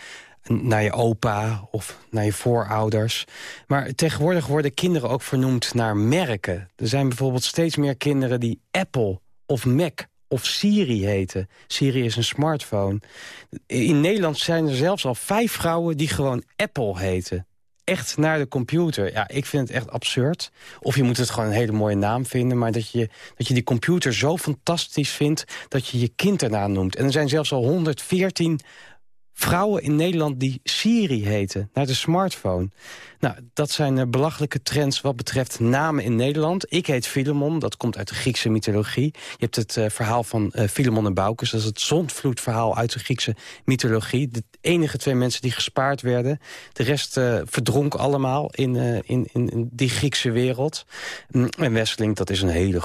naar je opa of naar je voorouders. Maar tegenwoordig worden kinderen ook vernoemd naar merken. Er zijn bijvoorbeeld steeds meer kinderen die Apple of Mac of Siri heten. Siri is een smartphone. In Nederland zijn er zelfs al vijf vrouwen die gewoon Apple heten echt naar de computer. Ja, ik vind het echt absurd. Of je moet het gewoon een hele mooie naam vinden... maar dat je, dat je die computer zo fantastisch vindt... dat je je kind erna noemt. En er zijn zelfs al 114 vrouwen in Nederland die Siri heten, naar de smartphone. Nou, dat zijn uh, belachelijke trends wat betreft namen in Nederland. Ik heet Filemon, dat komt uit de Griekse mythologie. Je hebt het uh, verhaal van uh, Filemon en Baucis, dat is het zondvloedverhaal uit de Griekse mythologie. De enige twee mensen die gespaard werden. De rest verdronk allemaal in, in, in, die Griekse wereld. Mm, en Wesseling, dat is een hele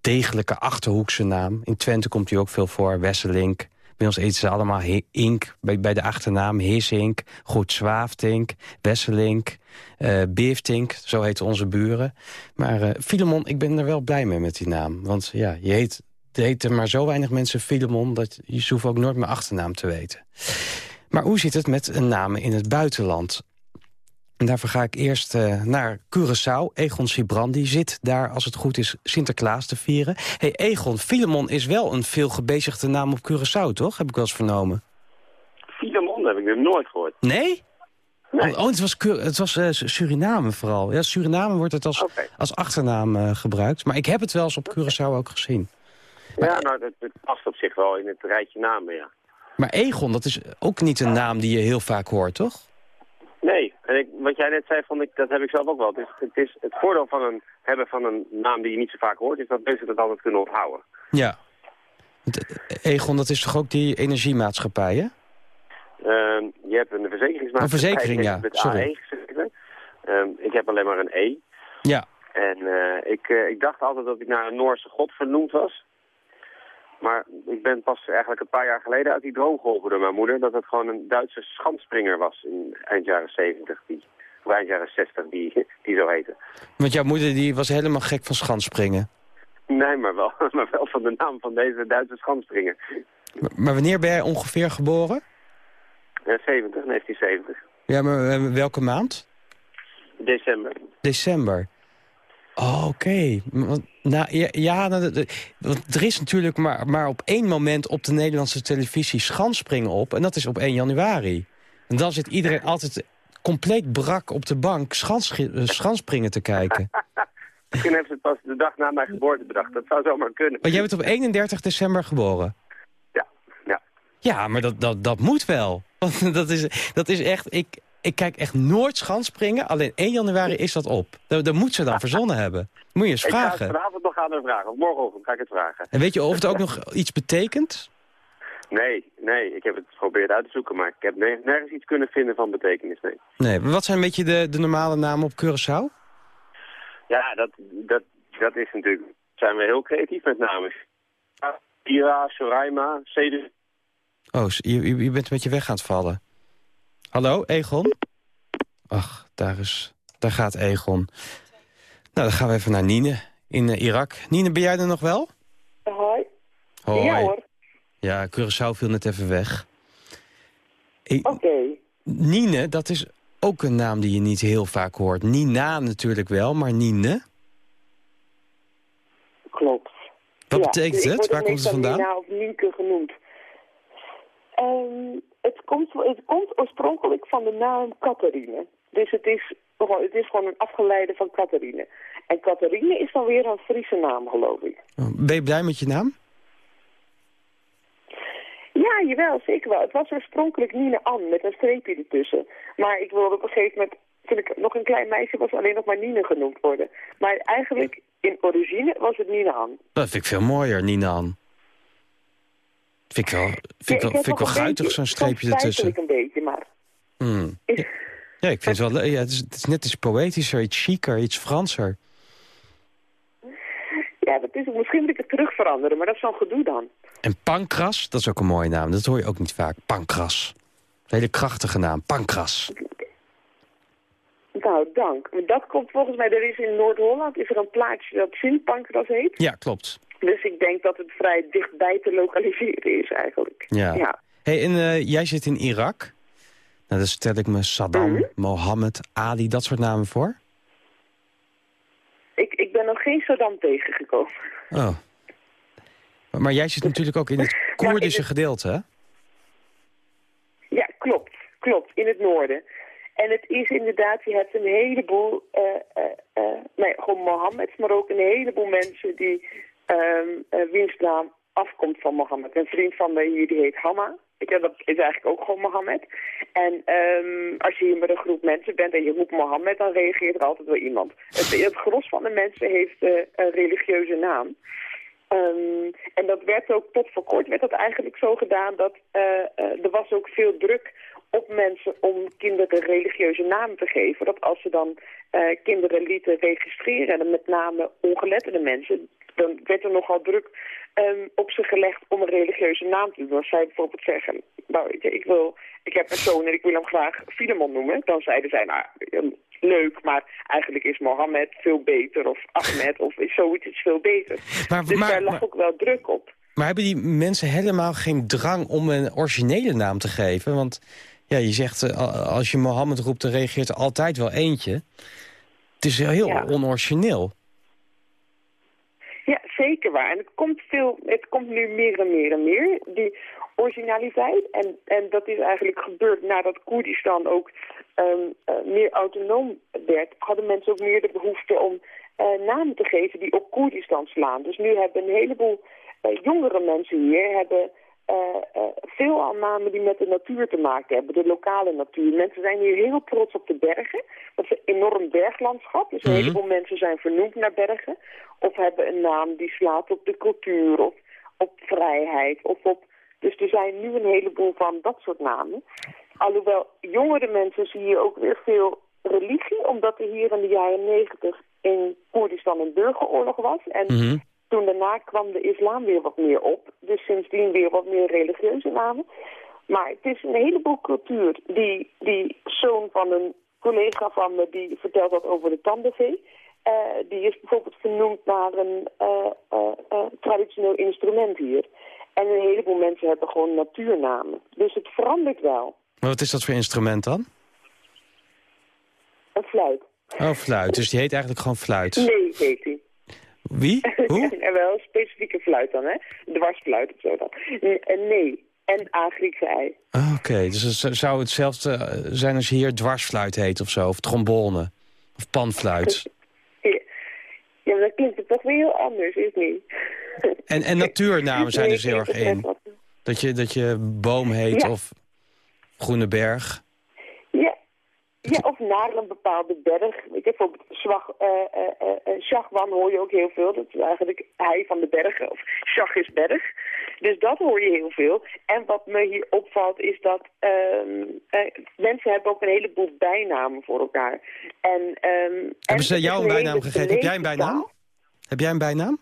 degelijke Achterhoekse naam. In Twente komt hij ook veel voor, Wesselink. Bij eten ze allemaal ink, bij, bij de achternaam Hissink, Goed Zwaaftink, Wesselink, uh, zo heten onze buren. Maar uh, Filemon, ik ben er wel blij mee met die naam. Want ja, je heet, er maar zo weinig mensen Filemon... dat je hoeft ook nooit mijn achternaam te weten. Maar hoe zit het met een naam in het buitenland? En daarvoor ga ik eerst uh, naar Curaçao. Egon Sibrandi zit daar, als het goed is, Sinterklaas te vieren. hey Egon, Filemon is wel een veel gebezigde naam op Curaçao, toch? Heb ik wel eens vernomen. Filemon heb ik nog nooit gehoord. Nee? Nee. Oh, het was, het was uh, Suriname vooral. Ja, Suriname wordt het als, okay. als achternaam uh, gebruikt. Maar ik heb het wel eens op Curaçao ook gezien. Maar, ja, nou, dat, dat past op zich wel in het rijtje namen, ja. Maar Egon, dat is ook niet een naam die je heel vaak hoort, toch? Nee, en ik, wat jij net zei, vond ik, dat heb ik zelf ook wel. Het, is, het, is het voordeel van een hebben van een naam die je niet zo vaak hoort, is dat mensen het altijd kunnen onthouden. Ja. Egon, dat is toch ook die energiemaatschappij, hè? Uh, je hebt een verzekeringsmaatschappij. Een verzekering, ja. Met Sorry. AE geschreven. Ehm, ik heb alleen maar een E. Ja. En eh, ik, eh, ik dacht altijd dat ik naar een Noorse god vernoemd was. Maar ik ben pas eigenlijk een paar jaar geleden uit die droom geholpen door mijn moeder... dat het gewoon een Duitse schandspringer was in eind jaren 70, die, of eind jaren 60, die, die zo heette. Want jouw moeder die was helemaal gek van schansspringen. Nee, maar wel, maar wel van de naam van deze Duitse schandspringer. Maar, maar wanneer ben jij ongeveer geboren? Ja, 70, 1970. Ja, maar eh, welke maand? December. December. Oh, oké. Want, Nou, ja, ja nou, want er is natuurlijk maar, maar op één moment op de Nederlandse televisie schansspringen op. En dat is op 1 januari. En dan zit iedereen altijd compleet brak op de bank schans, schanspringen te kijken. Misschien heeft ze het pas de dag na mijn geboorte bedacht. Dat zou zomaar kunnen. Maar jij bent op 31 december geboren. Ja, ja. Ja, maar dat, dat, dat moet wel. Want dat is, dat is echt... Ik, ik kijk echt nooit schansspringen. Alleen 1 januari is dat op. Dat, dat moet ze dan verzonnen hebben. Moet je eens Ik ga het vragen. vanavond nog aan haar vragen. Of morgenochtend ga ik het vragen. En weet je of het ook nog iets betekent? Nee, nee. Ik heb het geprobeerd uit te zoeken. Maar ik heb ne- nergens iets kunnen vinden van betekenis. Nee. Nee, wat zijn een beetje de, de normale namen op Curaçao? Ja, dat, dat, dat is natuurlijk... Zijn we heel creatief met namen. Ira, Soraima, Cedu. Oh, je, je je bent een beetje weg aan het vallen. Hallo, Egon? Ach, daar, is, daar gaat Egon. Nou, dan gaan we even naar Nine in eh, Irak. Nine, ben jij er nog wel? Hoi. Hoi. Ja hoor. Ja, Curaçao viel net even weg. Ik- Oké. Nine, dat is ook een naam die je niet heel vaak hoort. Nina natuurlijk wel, maar Nine? Klopt. Wat Ja, betekent dus ik het? Waar komt het vandaan? Nina of Nienke genoemd. Ehm, het, komt, het komt oorspronkelijk van de naam Catharine. Dus het is, gewoon- het is gewoon een afgeleide van Catharine. En Catharine is dan weer een Friese naam, geloof ik. Oh, Ben je blij met je naam? Ja, jawel, zeker wel. Het was oorspronkelijk Nina Ann met een streepje ertussen. Maar ik wilde op een gegeven moment, toen ik nog een klein meisje was, alleen nog maar Nina genoemd worden. Maar eigenlijk, in origine was het Nina Ann. Dat vind ik veel mooier, Nina-Ann. Vind ik wel, vind ik wel, vind wel guitig, zo'n streepje ertussen. ik een beetje, maar... Hmm. Ja, ik vind het wel. Ja, het, is, het is net iets poëtischer, iets chiquer, iets Franser. Ja, dat is, misschien moet ik het terug veranderen, maar dat is zo'n gedoe dan. En Pankras, dat is ook een mooie naam. Dat hoor je ook niet vaak. Pankras. Een hele krachtige naam. Pankras. Nou, dank. Dat komt volgens mij, er is in Noord-Holland is er een plaatsje dat Sint-Pancras heet. Ja, klopt. Dus ik denk dat het vrij dichtbij te lokaliseren is eigenlijk. Ja. Ja. Hey, en eh, jij zit in Irak. Nou, dan stel ik me Saddam, Mhm. Mohammed, Ali, dat soort namen voor. Ik, ik ben nog geen Saddam tegengekomen. Oh. Maar, maar jij zit natuurlijk ook in het Koerdische het- gedeelte, hè? Ja, klopt. Klopt, in het noorden. En het is inderdaad, je hebt een heleboel, eh eh nee, gewoon Mohammeds, maar ook een heleboel mensen die, wiens naam afkomt van Mohammed. Een vriend van me hier, die heet Hamma. Ja, dat is eigenlijk ook gewoon Mohammed. En ehm, als je hier met een groep mensen bent en je roept Mohammed, dan reageert er altijd wel iemand. Het, het gros van de mensen heeft eh, een religieuze naam. Ehm, en dat werd ook tot voor kort werd dat eigenlijk zo gedaan dat eh, eh, er was ook veel druk op mensen om kinderen religieuze namen te geven. Dat als ze dan eh, kinderen lieten registreren, en met name ongeletterde mensen, dan werd er nogal druk ehm, op ze gelegd om een religieuze naam te doen. Als zij bijvoorbeeld zeggen, nou, ik, wil, ik heb een zoon en ik wil hem graag Filemon noemen, dan zeiden zij, nou, ehm, leuk, maar eigenlijk is Mohammed veel beter, of Ahmed, of is zoiets is veel beter. Maar, Dus maar, daar lag maar, ook wel druk op. maar hebben die mensen helemaal geen drang om een originele naam te geven? Want ja, je zegt, eh, als je Mohammed roept, dan reageert er altijd wel eentje. Het is heel Ja. onorigineel. Ja, zeker waar. En het komt, veel, het komt nu meer en meer en meer, die originaliteit. En, en dat is eigenlijk gebeurd nadat Koerdistan ook ehm, eh, meer autonoom werd. Hadden mensen ook meer de behoefte om eh, namen te geven die op Koerdistan slaan. Dus nu hebben een heleboel jongere mensen hier hebben, eh, eh, veelal namen die met de natuur te maken hebben. De lokale natuur. Mensen zijn hier heel trots op de bergen. Dat is een enorm berglandschap. Dus een Mhm. heleboel mensen zijn vernoemd naar bergen. Of hebben een naam die slaat op de cultuur of op vrijheid. Of op... Dus er zijn nu een heleboel van dat soort namen. Alhoewel jongere mensen zie je ook weer veel religie, omdat er hier in de jaren negentig in Koerdistan een burgeroorlog was. En Mhm. Toen daarna kwam de islam weer wat meer op. Dus sindsdien weer wat meer religieuze namen. Maar het is een heleboel cultuur. Die, die zoon van een collega van me, die vertelt dat over de tandenvee. Eh, die is bijvoorbeeld vernoemd naar een eh, eh, traditioneel instrument hier. En een heleboel mensen hebben gewoon natuurnamen. Dus het verandert wel. Maar wat is dat voor instrument dan? Een fluit. Oh, fluit. Dus die heet eigenlijk gewoon fluit. Nee, heet hij. Wie? Hoe? en wel een specifieke fluit dan, hè? Dwarsfluit of zo dan. Eh, nee. En A Griekse ei. Ah, Oké, dus het zou hetzelfde eh, zijn als je hier dwarsfluit heet of zo? Of trombone? Of panfluit? Ja, maar dat klinkt het toch weer heel anders, is het niet? En, en natuurnamen zijn dus heel erg in. Dat je, dat je boom heet Ja. of groene berg. Ja. Ja, of naar een bepaalde berg. Ik heb bijvoorbeeld Zwag, eh eh, eh, eh, Shagwan hoor je ook heel veel. Dat is eigenlijk hij van de bergen. Of Shag is berg. Dus dat hoor je heel veel. En wat me hier opvalt is dat ehm, eh, mensen hebben ook een heleboel bijnamen voor elkaar. En, ehm, en Hebben ze het is jou een bijnaam gegeven? Heb jij een bijnaam? Heb jij een bijnaam?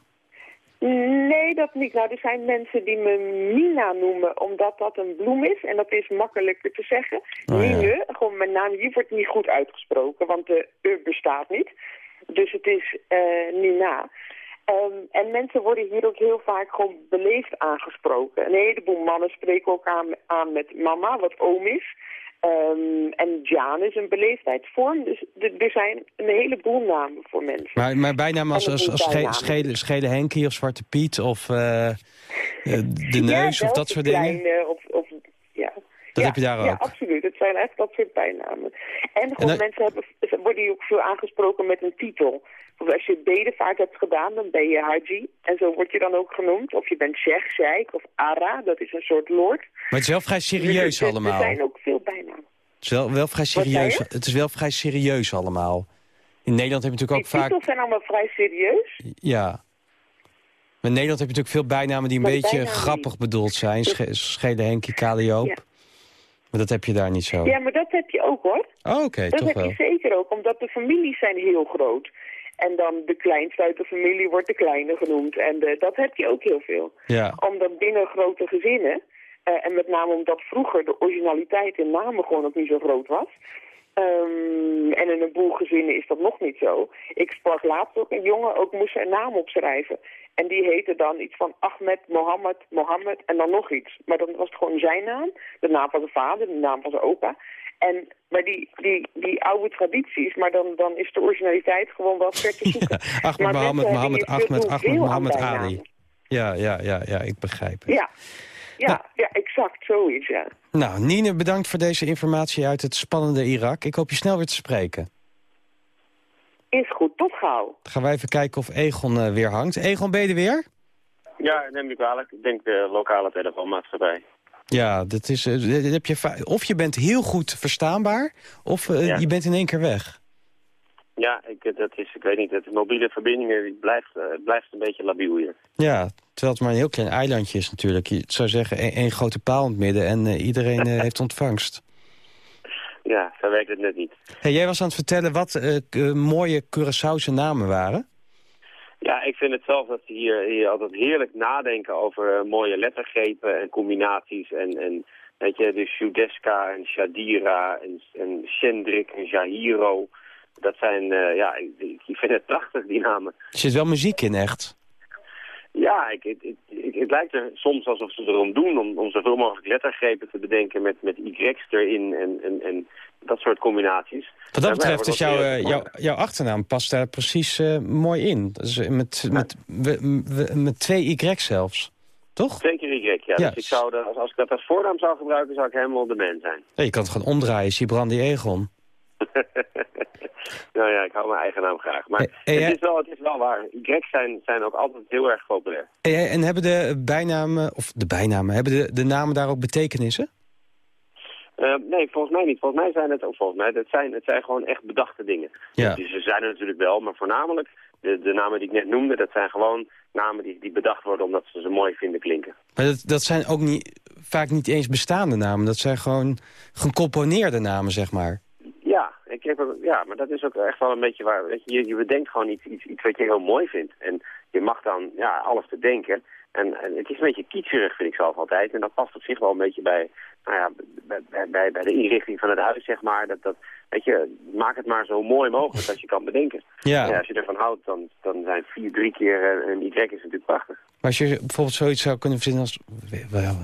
Nee, dat niet. Nou, er zijn mensen die me Nina noemen, omdat dat een bloem is. En dat is makkelijker te zeggen. Oh, ja. Nine, gewoon mijn naam hier wordt niet goed uitgesproken, want de U bestaat niet. Dus het is eh, Nina. Ehm, en mensen worden hier ook heel vaak gewoon beleefd aangesproken. Een heleboel mannen spreken ook aan, aan met mama, wat oom is. Ehm, en Jan is een beleefdheidsvorm. Dus er zijn een heleboel namen voor mensen. Maar, maar bijnaam als, als, als Sche- schele, schele Henkie of Zwarte Piet of eh, eh, de Ja, neus of dat soort dingen? kleine Of, of, ja. Dat ja, heb je daar Ja, ook? absoluut. Het zijn echt dat soort bijnamen. En gewoon mensen hebben, worden hier ook veel aangesproken met een titel. Als je bedevaart hebt gedaan, dan ben je Haji. En zo word je dan ook genoemd. Of je bent Sheikh, Sheikh of Ara, dat is een soort lord. Maar het is wel vrij Dus serieus er- er- allemaal. Er zijn ook veel bijnamen. Het is wel, wel vrij serieus. Het is wel vrij serieus allemaal. In Nederland heb je natuurlijk Die ook vaak... titels zijn allemaal vrij serieus. Ja. Maar in Nederland heb je natuurlijk veel bijnamen die een Maar beetje grappig bedoeld zijn. Sche Schele Henkie, Kalioop. Ja. Maar dat heb je daar niet zo. Ja, maar dat heb je ook hoor. Oh, oké, Dat toch heb wel. je zeker ook, omdat de families zijn heel groot. En dan de kleinste uit de familie wordt de kleine genoemd. En de, dat heb je ook heel veel. Ja. Omdat binnen grote gezinnen, eh, en met name omdat vroeger de originaliteit in namen gewoon ook niet zo groot was. Ehm, en in een boel gezinnen is dat nog niet zo. Ik sprak laatst ook een jongen, ook moest zijn naam opschrijven. En die heette dan iets van Ahmed, Mohammed, Mohammed en dan nog iets. Maar dan was het gewoon zijn naam, de naam van zijn vader, de naam van zijn opa. En, maar die, die, die oude tradities, maar dan, dan is de originaliteit gewoon wel ver te zoeken. Ahmed, Mohammed, Mohammed, Ahmed, Ahmed, Mohammed, bijnamen. Ali. Ja, ja, ja, ja, ik begrijp het. Ja, ja, ja, exact, zoiets, ja. Nou, Nine, bedankt voor deze informatie uit het spannende Irak. Ik hoop je snel weer te spreken. Is goed, tot gauw. Dan gaan wij even kijken of Egon eh, weer hangt. Egon, ben je er weer? Ja, neem ik kwalijk. Ik denk de lokale telefoonmaatschappij. Ja, dat is, eh, dat heb je of je bent heel goed verstaanbaar, of eh, Ja. je bent in één keer weg. Ja, ik, dat is, ik weet niet, de mobiele verbindingen die blijft, blijft een beetje labiel hier. Ja, terwijl het maar een heel klein eilandje is natuurlijk. Je zou zeggen één, één grote paal in het midden en eh, iedereen eh, heeft ontvangst. Ja, zo werkt het net niet. Hey, jij was aan het vertellen wat eh, mooie Curaçaose namen waren. Ja, ik vind het zelf dat ze hier, hier altijd heerlijk nadenken over mooie lettergrepen en combinaties. En, en weet je, dus Shudeska en Shadira en, en Shendrik en Jahiro. Dat zijn, ja, ik, ik ik vind het prachtig, die namen. Er zit wel muziek in, echt. Ja, ik, het, lijkt er soms alsof ze erom doen om, om zoveel mogelijk lettergrepen te bedenken met, met Y's erin en, en, en dat soort combinaties. Wat dat betreft is jouw, eh, jouw, jouw achternaam past daar precies eh, mooi in. Eh, met, met, we- we- met twee Y zelfs. Toch? Twee keer Y, ja. Ja. Dus ik zou de, als, als ik dat als voornaam zou gebruiken, zou ik helemaal de man zijn. Ja, je kan het gewoon omdraaien, Sibrandi Egon. nou ja, ik hou mijn eigen naam graag. Maar Hey, hey, het, is wel, het is wel waar. Y's zijn, zijn ook altijd heel erg populair. En, en hebben de bijnamen, of de bijnamen, hebben de, de namen daar ook betekenissen? Eh, nee, volgens mij niet. Volgens mij zijn het ook volgens mij. Het zijn, het zijn gewoon echt bedachte dingen. Ja. Dus ze zijn er natuurlijk wel, maar voornamelijk de, de namen die ik net noemde, dat zijn gewoon namen die, die bedacht worden omdat ze ze mooi vinden klinken. Maar dat, dat zijn ook niet, vaak niet eens bestaande namen. Dat zijn gewoon gecomponeerde namen, zeg maar. Ja, ik, heb ja, maar dat is ook echt wel een beetje waar, weet je, je, bedenkt gewoon iets, iets, iets wat je heel mooi vindt. En je mag dan, ja, alles te denken. En, en het is een beetje kietserig, vind ik zelf altijd. En dat past op zich wel een beetje bij, nou ja, bij, bij, bij de inrichting van het huis, zeg maar. Dat, dat, weet je, maak het maar zo mooi mogelijk als je kan bedenken. Ja. Als je ervan houdt, dan, dan zijn vier, drie keer een Y is natuurlijk prachtig. Maar als je bijvoorbeeld zoiets zou kunnen verzinnen als... Wel,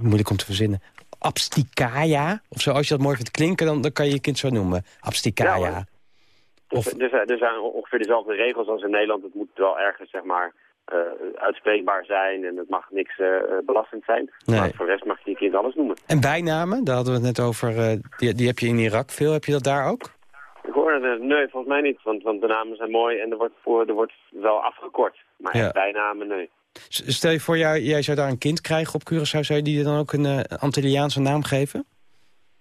moeilijk om te verzinnen. Absticaya, of zo. Als je dat mooi vindt klinken, dan, dan kan je je kind zo noemen. Absticaya. Ja. Dus, dus, er zijn ongeveer dezelfde regels als in Nederland. Het moet wel ergens, zeg maar, eh, uitspreekbaar zijn en het mag niks eh, belastend zijn. Nee. Maar voor de rest mag je je kind alles noemen. En bijnamen, daar hadden we het net over. eh, die, die heb je in Irak veel. Heb je dat daar ook? Ik hoorde nee, volgens mij niet, want, want de namen zijn mooi en er wordt, voor, er wordt wel afgekort. Maar Ja. bijnamen, nee. Stel je voor, jij, jij zou daar een kind krijgen op Curaçao. Zou je die dan ook een eh, Antilliaanse naam geven?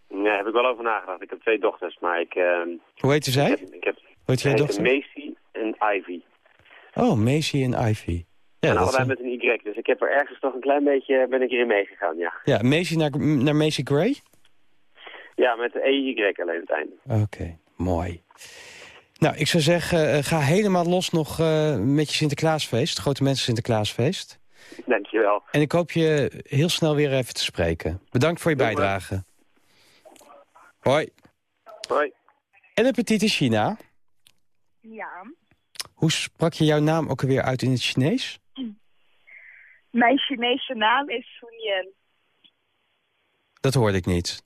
Nee, daar heb ik wel over nagedacht. Ik heb twee dochters, maar ik... ehm, Hoe heette zij? Ik heb, ik heb Hoe heet ze jij heten dochter? Macy en Ivy. Oh, Macy en Ivy. Ja, en allebei eh, met een Y, dus ik heb er ergens toch een klein beetje, ben ik erin meegegaan, ja. ja, Macy naar, naar Macy Gray? Ja, met de EY alleen het einde. Oké, mooi. Nou, ik zou zeggen, eh, ga helemaal los nog eh, met je Sinterklaasfeest. Het grote mensen Sinterklaasfeest. Dankjewel. En ik hoop je heel snel weer even te spreken. Bedankt voor je Doe maar. bijdrage. Hoi. Hoi. En een petit in China. Ja. Hoe sprak je jouw naam ook alweer uit in het Chinees? Mijn Chinese naam is Sun Yan. Dat hoorde ik niet.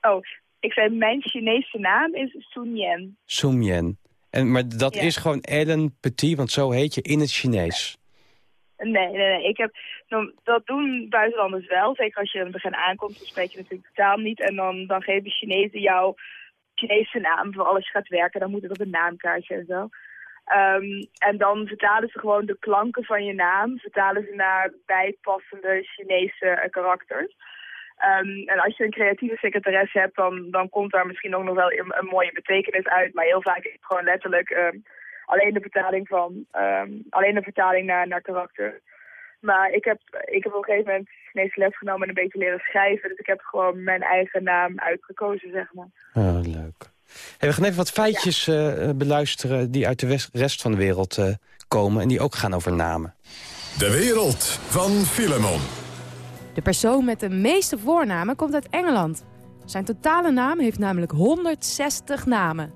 Oh, ik zei mijn Chinese naam is Sun Yan. Sun. En, maar dat Ja. is gewoon Ellen Petit, want zo heet je in het Chinees. Nee, nee, nee. Ik heb, dat doen buitenlanders wel. Zeker als je in het begin aankomt, dan spreek je natuurlijk de taal niet. En dan, dan geven Chinezen jou Chinese naam voor alles je gaat werken. Dan moet het op een naamkaartje en zo. Ehm, en dan vertalen ze gewoon de klanken van je naam. Vertalen ze naar bijpassende Chinese karakters. Ehm, en als je een creatieve secretaresse hebt, dan, dan komt daar misschien ook nog wel een, een mooie betekenis uit. Maar heel vaak is het gewoon letterlijk ehm, alleen de vertaling van ehm, alleen de vertaling naar, naar karakter. Maar ik heb, ik heb op een gegeven moment Chinese les genomen en een beetje leren schrijven. Dus ik heb gewoon mijn eigen naam uitgekozen, zeg maar. Oh, leuk. Hey, we gaan even wat feitjes eh, beluisteren die uit de rest van de wereld eh, komen... en die ook gaan over namen. De wereld van Filemon. De persoon met de meeste voornamen komt uit Engeland. Zijn totale naam heeft namelijk 160 namen.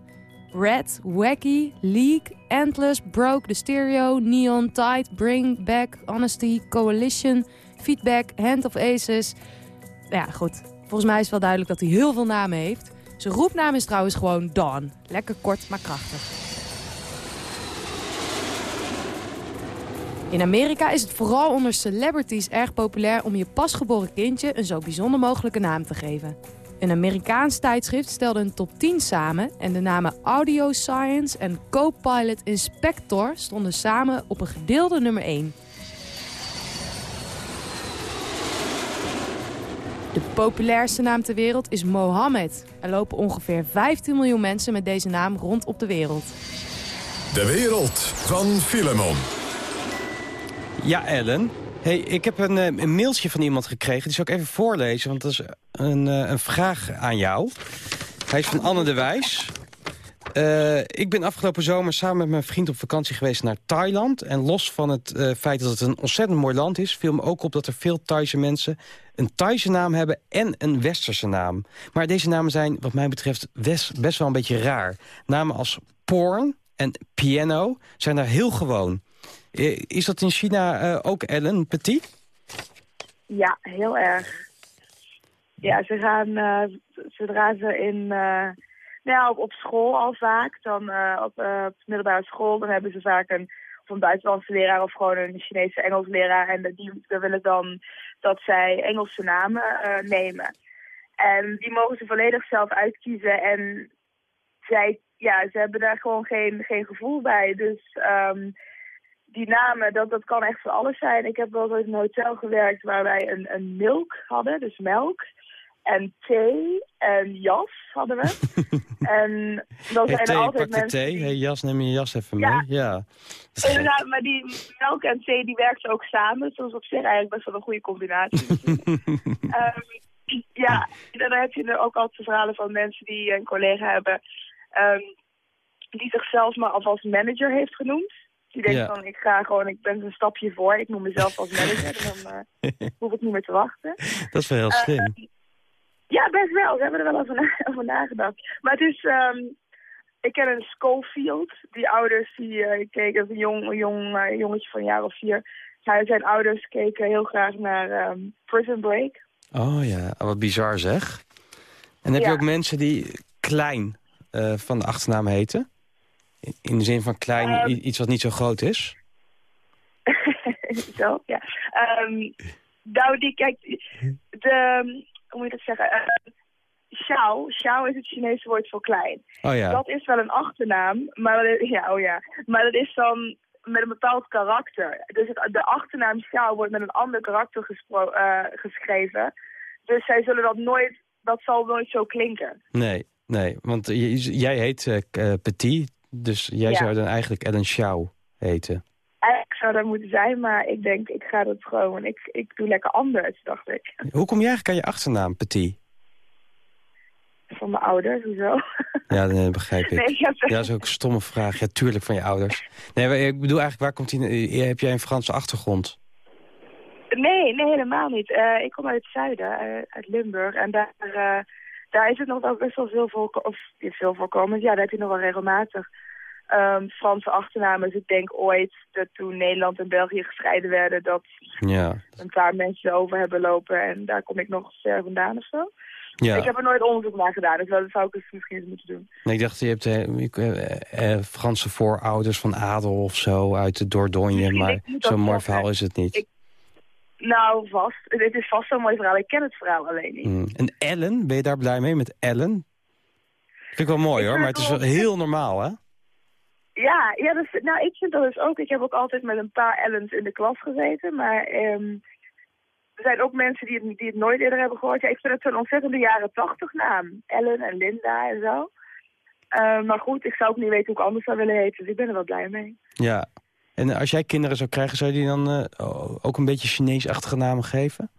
Red, Wacky, League, Endless, Broke, The Stereo, Neon, Tide, Bring, Back, Honesty, Coalition, Feedback, Hand of Aces. Ja, goed. Volgens mij is wel duidelijk dat hij heel veel namen heeft. Zijn roepnaam is trouwens gewoon Dawn. Lekker kort, maar krachtig. In Amerika is het vooral onder celebrities erg populair om je pasgeboren kindje een zo bijzonder mogelijke naam te geven. Een Amerikaans tijdschrift stelde een top 10 samen en de namen Audio Science en Co-Pilot Inspector stonden samen op een gedeelde nummer 1. De populairste naam ter wereld is Mohammed. Er lopen ongeveer 15 miljoen mensen met deze naam rond op de wereld. De wereld van Filemon. Ja, Ellen. Hey, ik heb een, eh, een mailtje van iemand gekregen. Die zal ik even voorlezen, want dat is een, eh, een vraag aan jou. Hij is van Anne de Wijs. Eh, ik ben afgelopen zomer samen met mijn vriend op vakantie geweest naar Thailand. En los van het feit dat het een ontzettend mooi land is... viel me ook op dat er veel Thaise mensen een Thaise naam hebben en een Westerse naam. Maar deze namen zijn wat mij betreft best, best wel een beetje raar. Namen als porn en piano zijn daar heel gewoon. Eh, Is dat in China eh, ook Ellen Petit? Ja, heel erg. Ja, ze gaan, eh, zodra ze in, nou ja, op, op school al vaak, dan op, op middelbare school, dan hebben ze vaak een, of een buitenlandse leraar of gewoon een Chinese Engels leraar. En die, die willen dan dat zij Engelse namen nemen. En die mogen ze volledig zelf uitkiezen. En zij, ja, ze hebben daar gewoon geen, geen gevoel bij. Dus um, die namen, dat, dat kan echt voor alles zijn. Ik heb wel eens in een hotel gewerkt waar wij een, een milk hadden, dus melk. En thee en jas hadden we. en dan hey, zijn thee, er altijd pak mensen de thee. Hey, jas, neem je jas even Ja. mee. Ja. Inderdaad, maar die melk en thee die werken ook samen. Dus dat is op zich eigenlijk best wel een goede combinatie. um, ja, dan heb je er ook altijd verhalen van mensen die een collega hebben ehm, die zichzelf maar alvast manager heeft genoemd. Die denkt Ja. van, ik ga gewoon, ik ben een stapje voor, ik noem mezelf als manager. en dan eh, hoef ik niet meer te wachten. Dat is wel heel slim. Ja, best wel. Ze hebben er wel over, na- over nagedacht. Maar het is... ehm, ik ken een Schofield. Die ouders die eh, keken... Een jong, jong eh, jongetje van een jaar of vier. Hij, zijn ouders keken heel graag naar ehm, Prison Break. Oh ja, wat bizar zeg. En heb je ook mensen die klein eh, van de achternaam heten? In- de zin van klein, Ehm. iets wat niet zo groot is? Zo, ja. Ehm nou, die, kijk... De... Hoe moet je dat zeggen? Uh, Xiao. Xiao is het Chinese woord voor klein. Oh ja. Dat is wel een achternaam, maar dat is, ja, oh ja. Maar dat is dan met een bepaald karakter. Dus het, de achternaam Xiao wordt met een ander karakter eh, geschreven. Dus zij zullen dat nooit, dat zal nooit zo klinken. Nee, nee. Want jij heet eh, eh, Petit, dus jij Ja. zou dan eigenlijk Ellen Shaw heten. Eigenlijk zou dat moeten zijn, maar ik denk, ik ga dat gewoon, ik, ik doe lekker anders, dacht ik. Hoe kom je eigenlijk aan je achternaam, Petit? Van mijn ouders, hoezo? Ja, nee, begrijp ik. Nee, Ja, dat is ook een stomme vraag. Ja, tuurlijk van je ouders. Nee, ik bedoel eigenlijk, waar komt die... Heb jij een Franse achtergrond? Nee, nee, helemaal niet. Eh, ik kom uit het zuiden, eh, uit Limburg. En daar, eh, daar is het nog wel best wel veel, voorko of, veel voorkomend. Ja, daar heb je nog wel regelmatig ehm, Franse achternamen. Dus ik denk ooit dat toen Nederland en België gescheiden werden... dat Ja. een paar mensen over hebben lopen. En daar kom ik nog ver vandaan of zo. Ja. Ik heb er nooit onderzoek naar gedaan, dus dat zou ik misschien eens moeten doen. Nee, ik dacht, je hebt eh, eh, eh, Franse voorouders van adel of zo uit de Dordogne. Maar dat zo'n mooi verhaal is het niet. Ik- Nou, vast. Dit is vast zo'n mooi verhaal. Ik ken het verhaal alleen niet. Mm. En Ellen, ben je daar blij mee met Ellen? Vind ik wel mooi Ik hoor, maar het is het wel heel normaal hè? Ja, ja is- nou, ik vind dat dus ook. Ik heb ook altijd met een paar Ellens in de klas gezeten. Maar ehm, er zijn ook mensen die het, die het nooit eerder hebben gehoord. Ja, ik vind het zo'n ontzettende jaren tachtig naam. Ellen en Linda en zo. Eh, maar goed, ik zou ook niet weten hoe ik anders zou willen heten. Dus ik ben er wel blij mee. Ja. En als jij kinderen zou krijgen, zou je die dan eh, ook een beetje Chinees-achtige namen geven?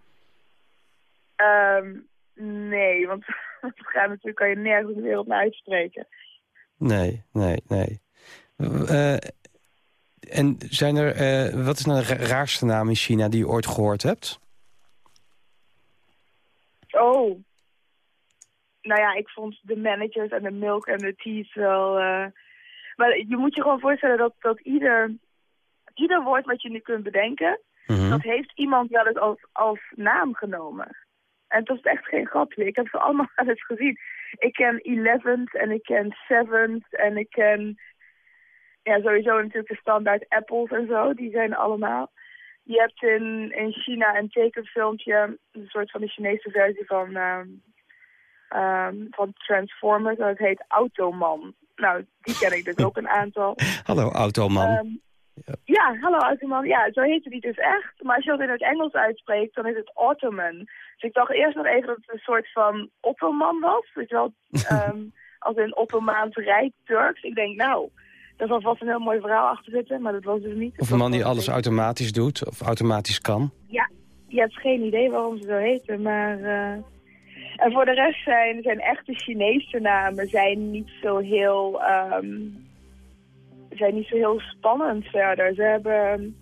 Ehm, nee, want dat gaat natuurlijk kan je nergens de wereld naar uitspreken. Nee, nee, nee. Eh, en zijn er, eh, wat is nou de ra- raarste naam in China die je ooit gehoord hebt? Oh. Nou ja, ik vond de managers en de milk en de teas wel... Maar je moet je gewoon voorstellen dat, dat ieder, ieder woord wat je nu kunt bedenken... Mhm. dat heeft iemand wel eens als, als naam genomen. En dat is echt geen grapje. Ik heb ze allemaal wel eens gezien. Ik ken Eleventh en ik ken Seventh en ik ken... Ja, sowieso natuurlijk de standaard apples en zo. Die zijn allemaal... Je hebt in, in China een tekenfilmpje, een soort van de Chinese versie van, ehm, ehm, van Transformers. Dat heet Automan. Nou, die ken ik dus ook een aantal. Hallo, automan. Ehm, ja, hallo Automan. Ja, zo heette die dus echt. Maar als je dat in het Engels uitspreekt, dan is het Ottoman. Dus ik dacht eerst nog even dat het een soort van Ottoman was. Weet je wel, ehm, als in Ottomaans Rijk, Turks. Ik denk, nou, daar zal vast een heel mooi verhaal achter zitten. Maar dat was dus niet. Of een man die alles automatisch doet, of automatisch kan. ja, je hebt geen idee waarom ze zo heten, maar... eh, En voor de rest zijn, zijn echte Chinese namen zijn niet zo heel... ehm, zijn niet zo heel spannend verder. Ze hebben...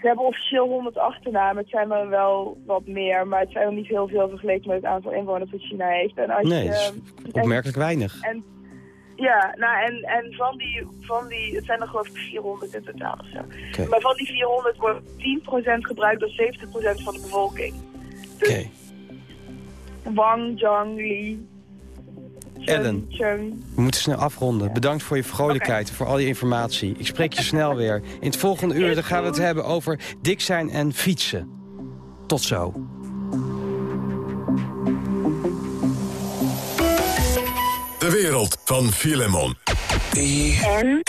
Ze hebben officieel 100 achternamen. Het zijn er wel wat meer, maar het zijn nog niet heel veel vergeleken met het aantal inwoners dat China heeft. En als Nee, je, is opmerkelijk weinig. En, ja, nou en, en van, die, van die, het zijn er geloof ik 400 in totaal of zo. Maar van die 400 wordt 10% gebruikt door 70% van de bevolking. Oké. Wang, Zhang, Li, Ellen. Cheng. We moeten snel afronden. Bedankt voor je vrolijkheid en voor al je informatie. Ik spreek je snel weer. In het volgende uur dan gaan we het hebben over dik zijn en fietsen. Tot zo. De wereld van Filemon. En?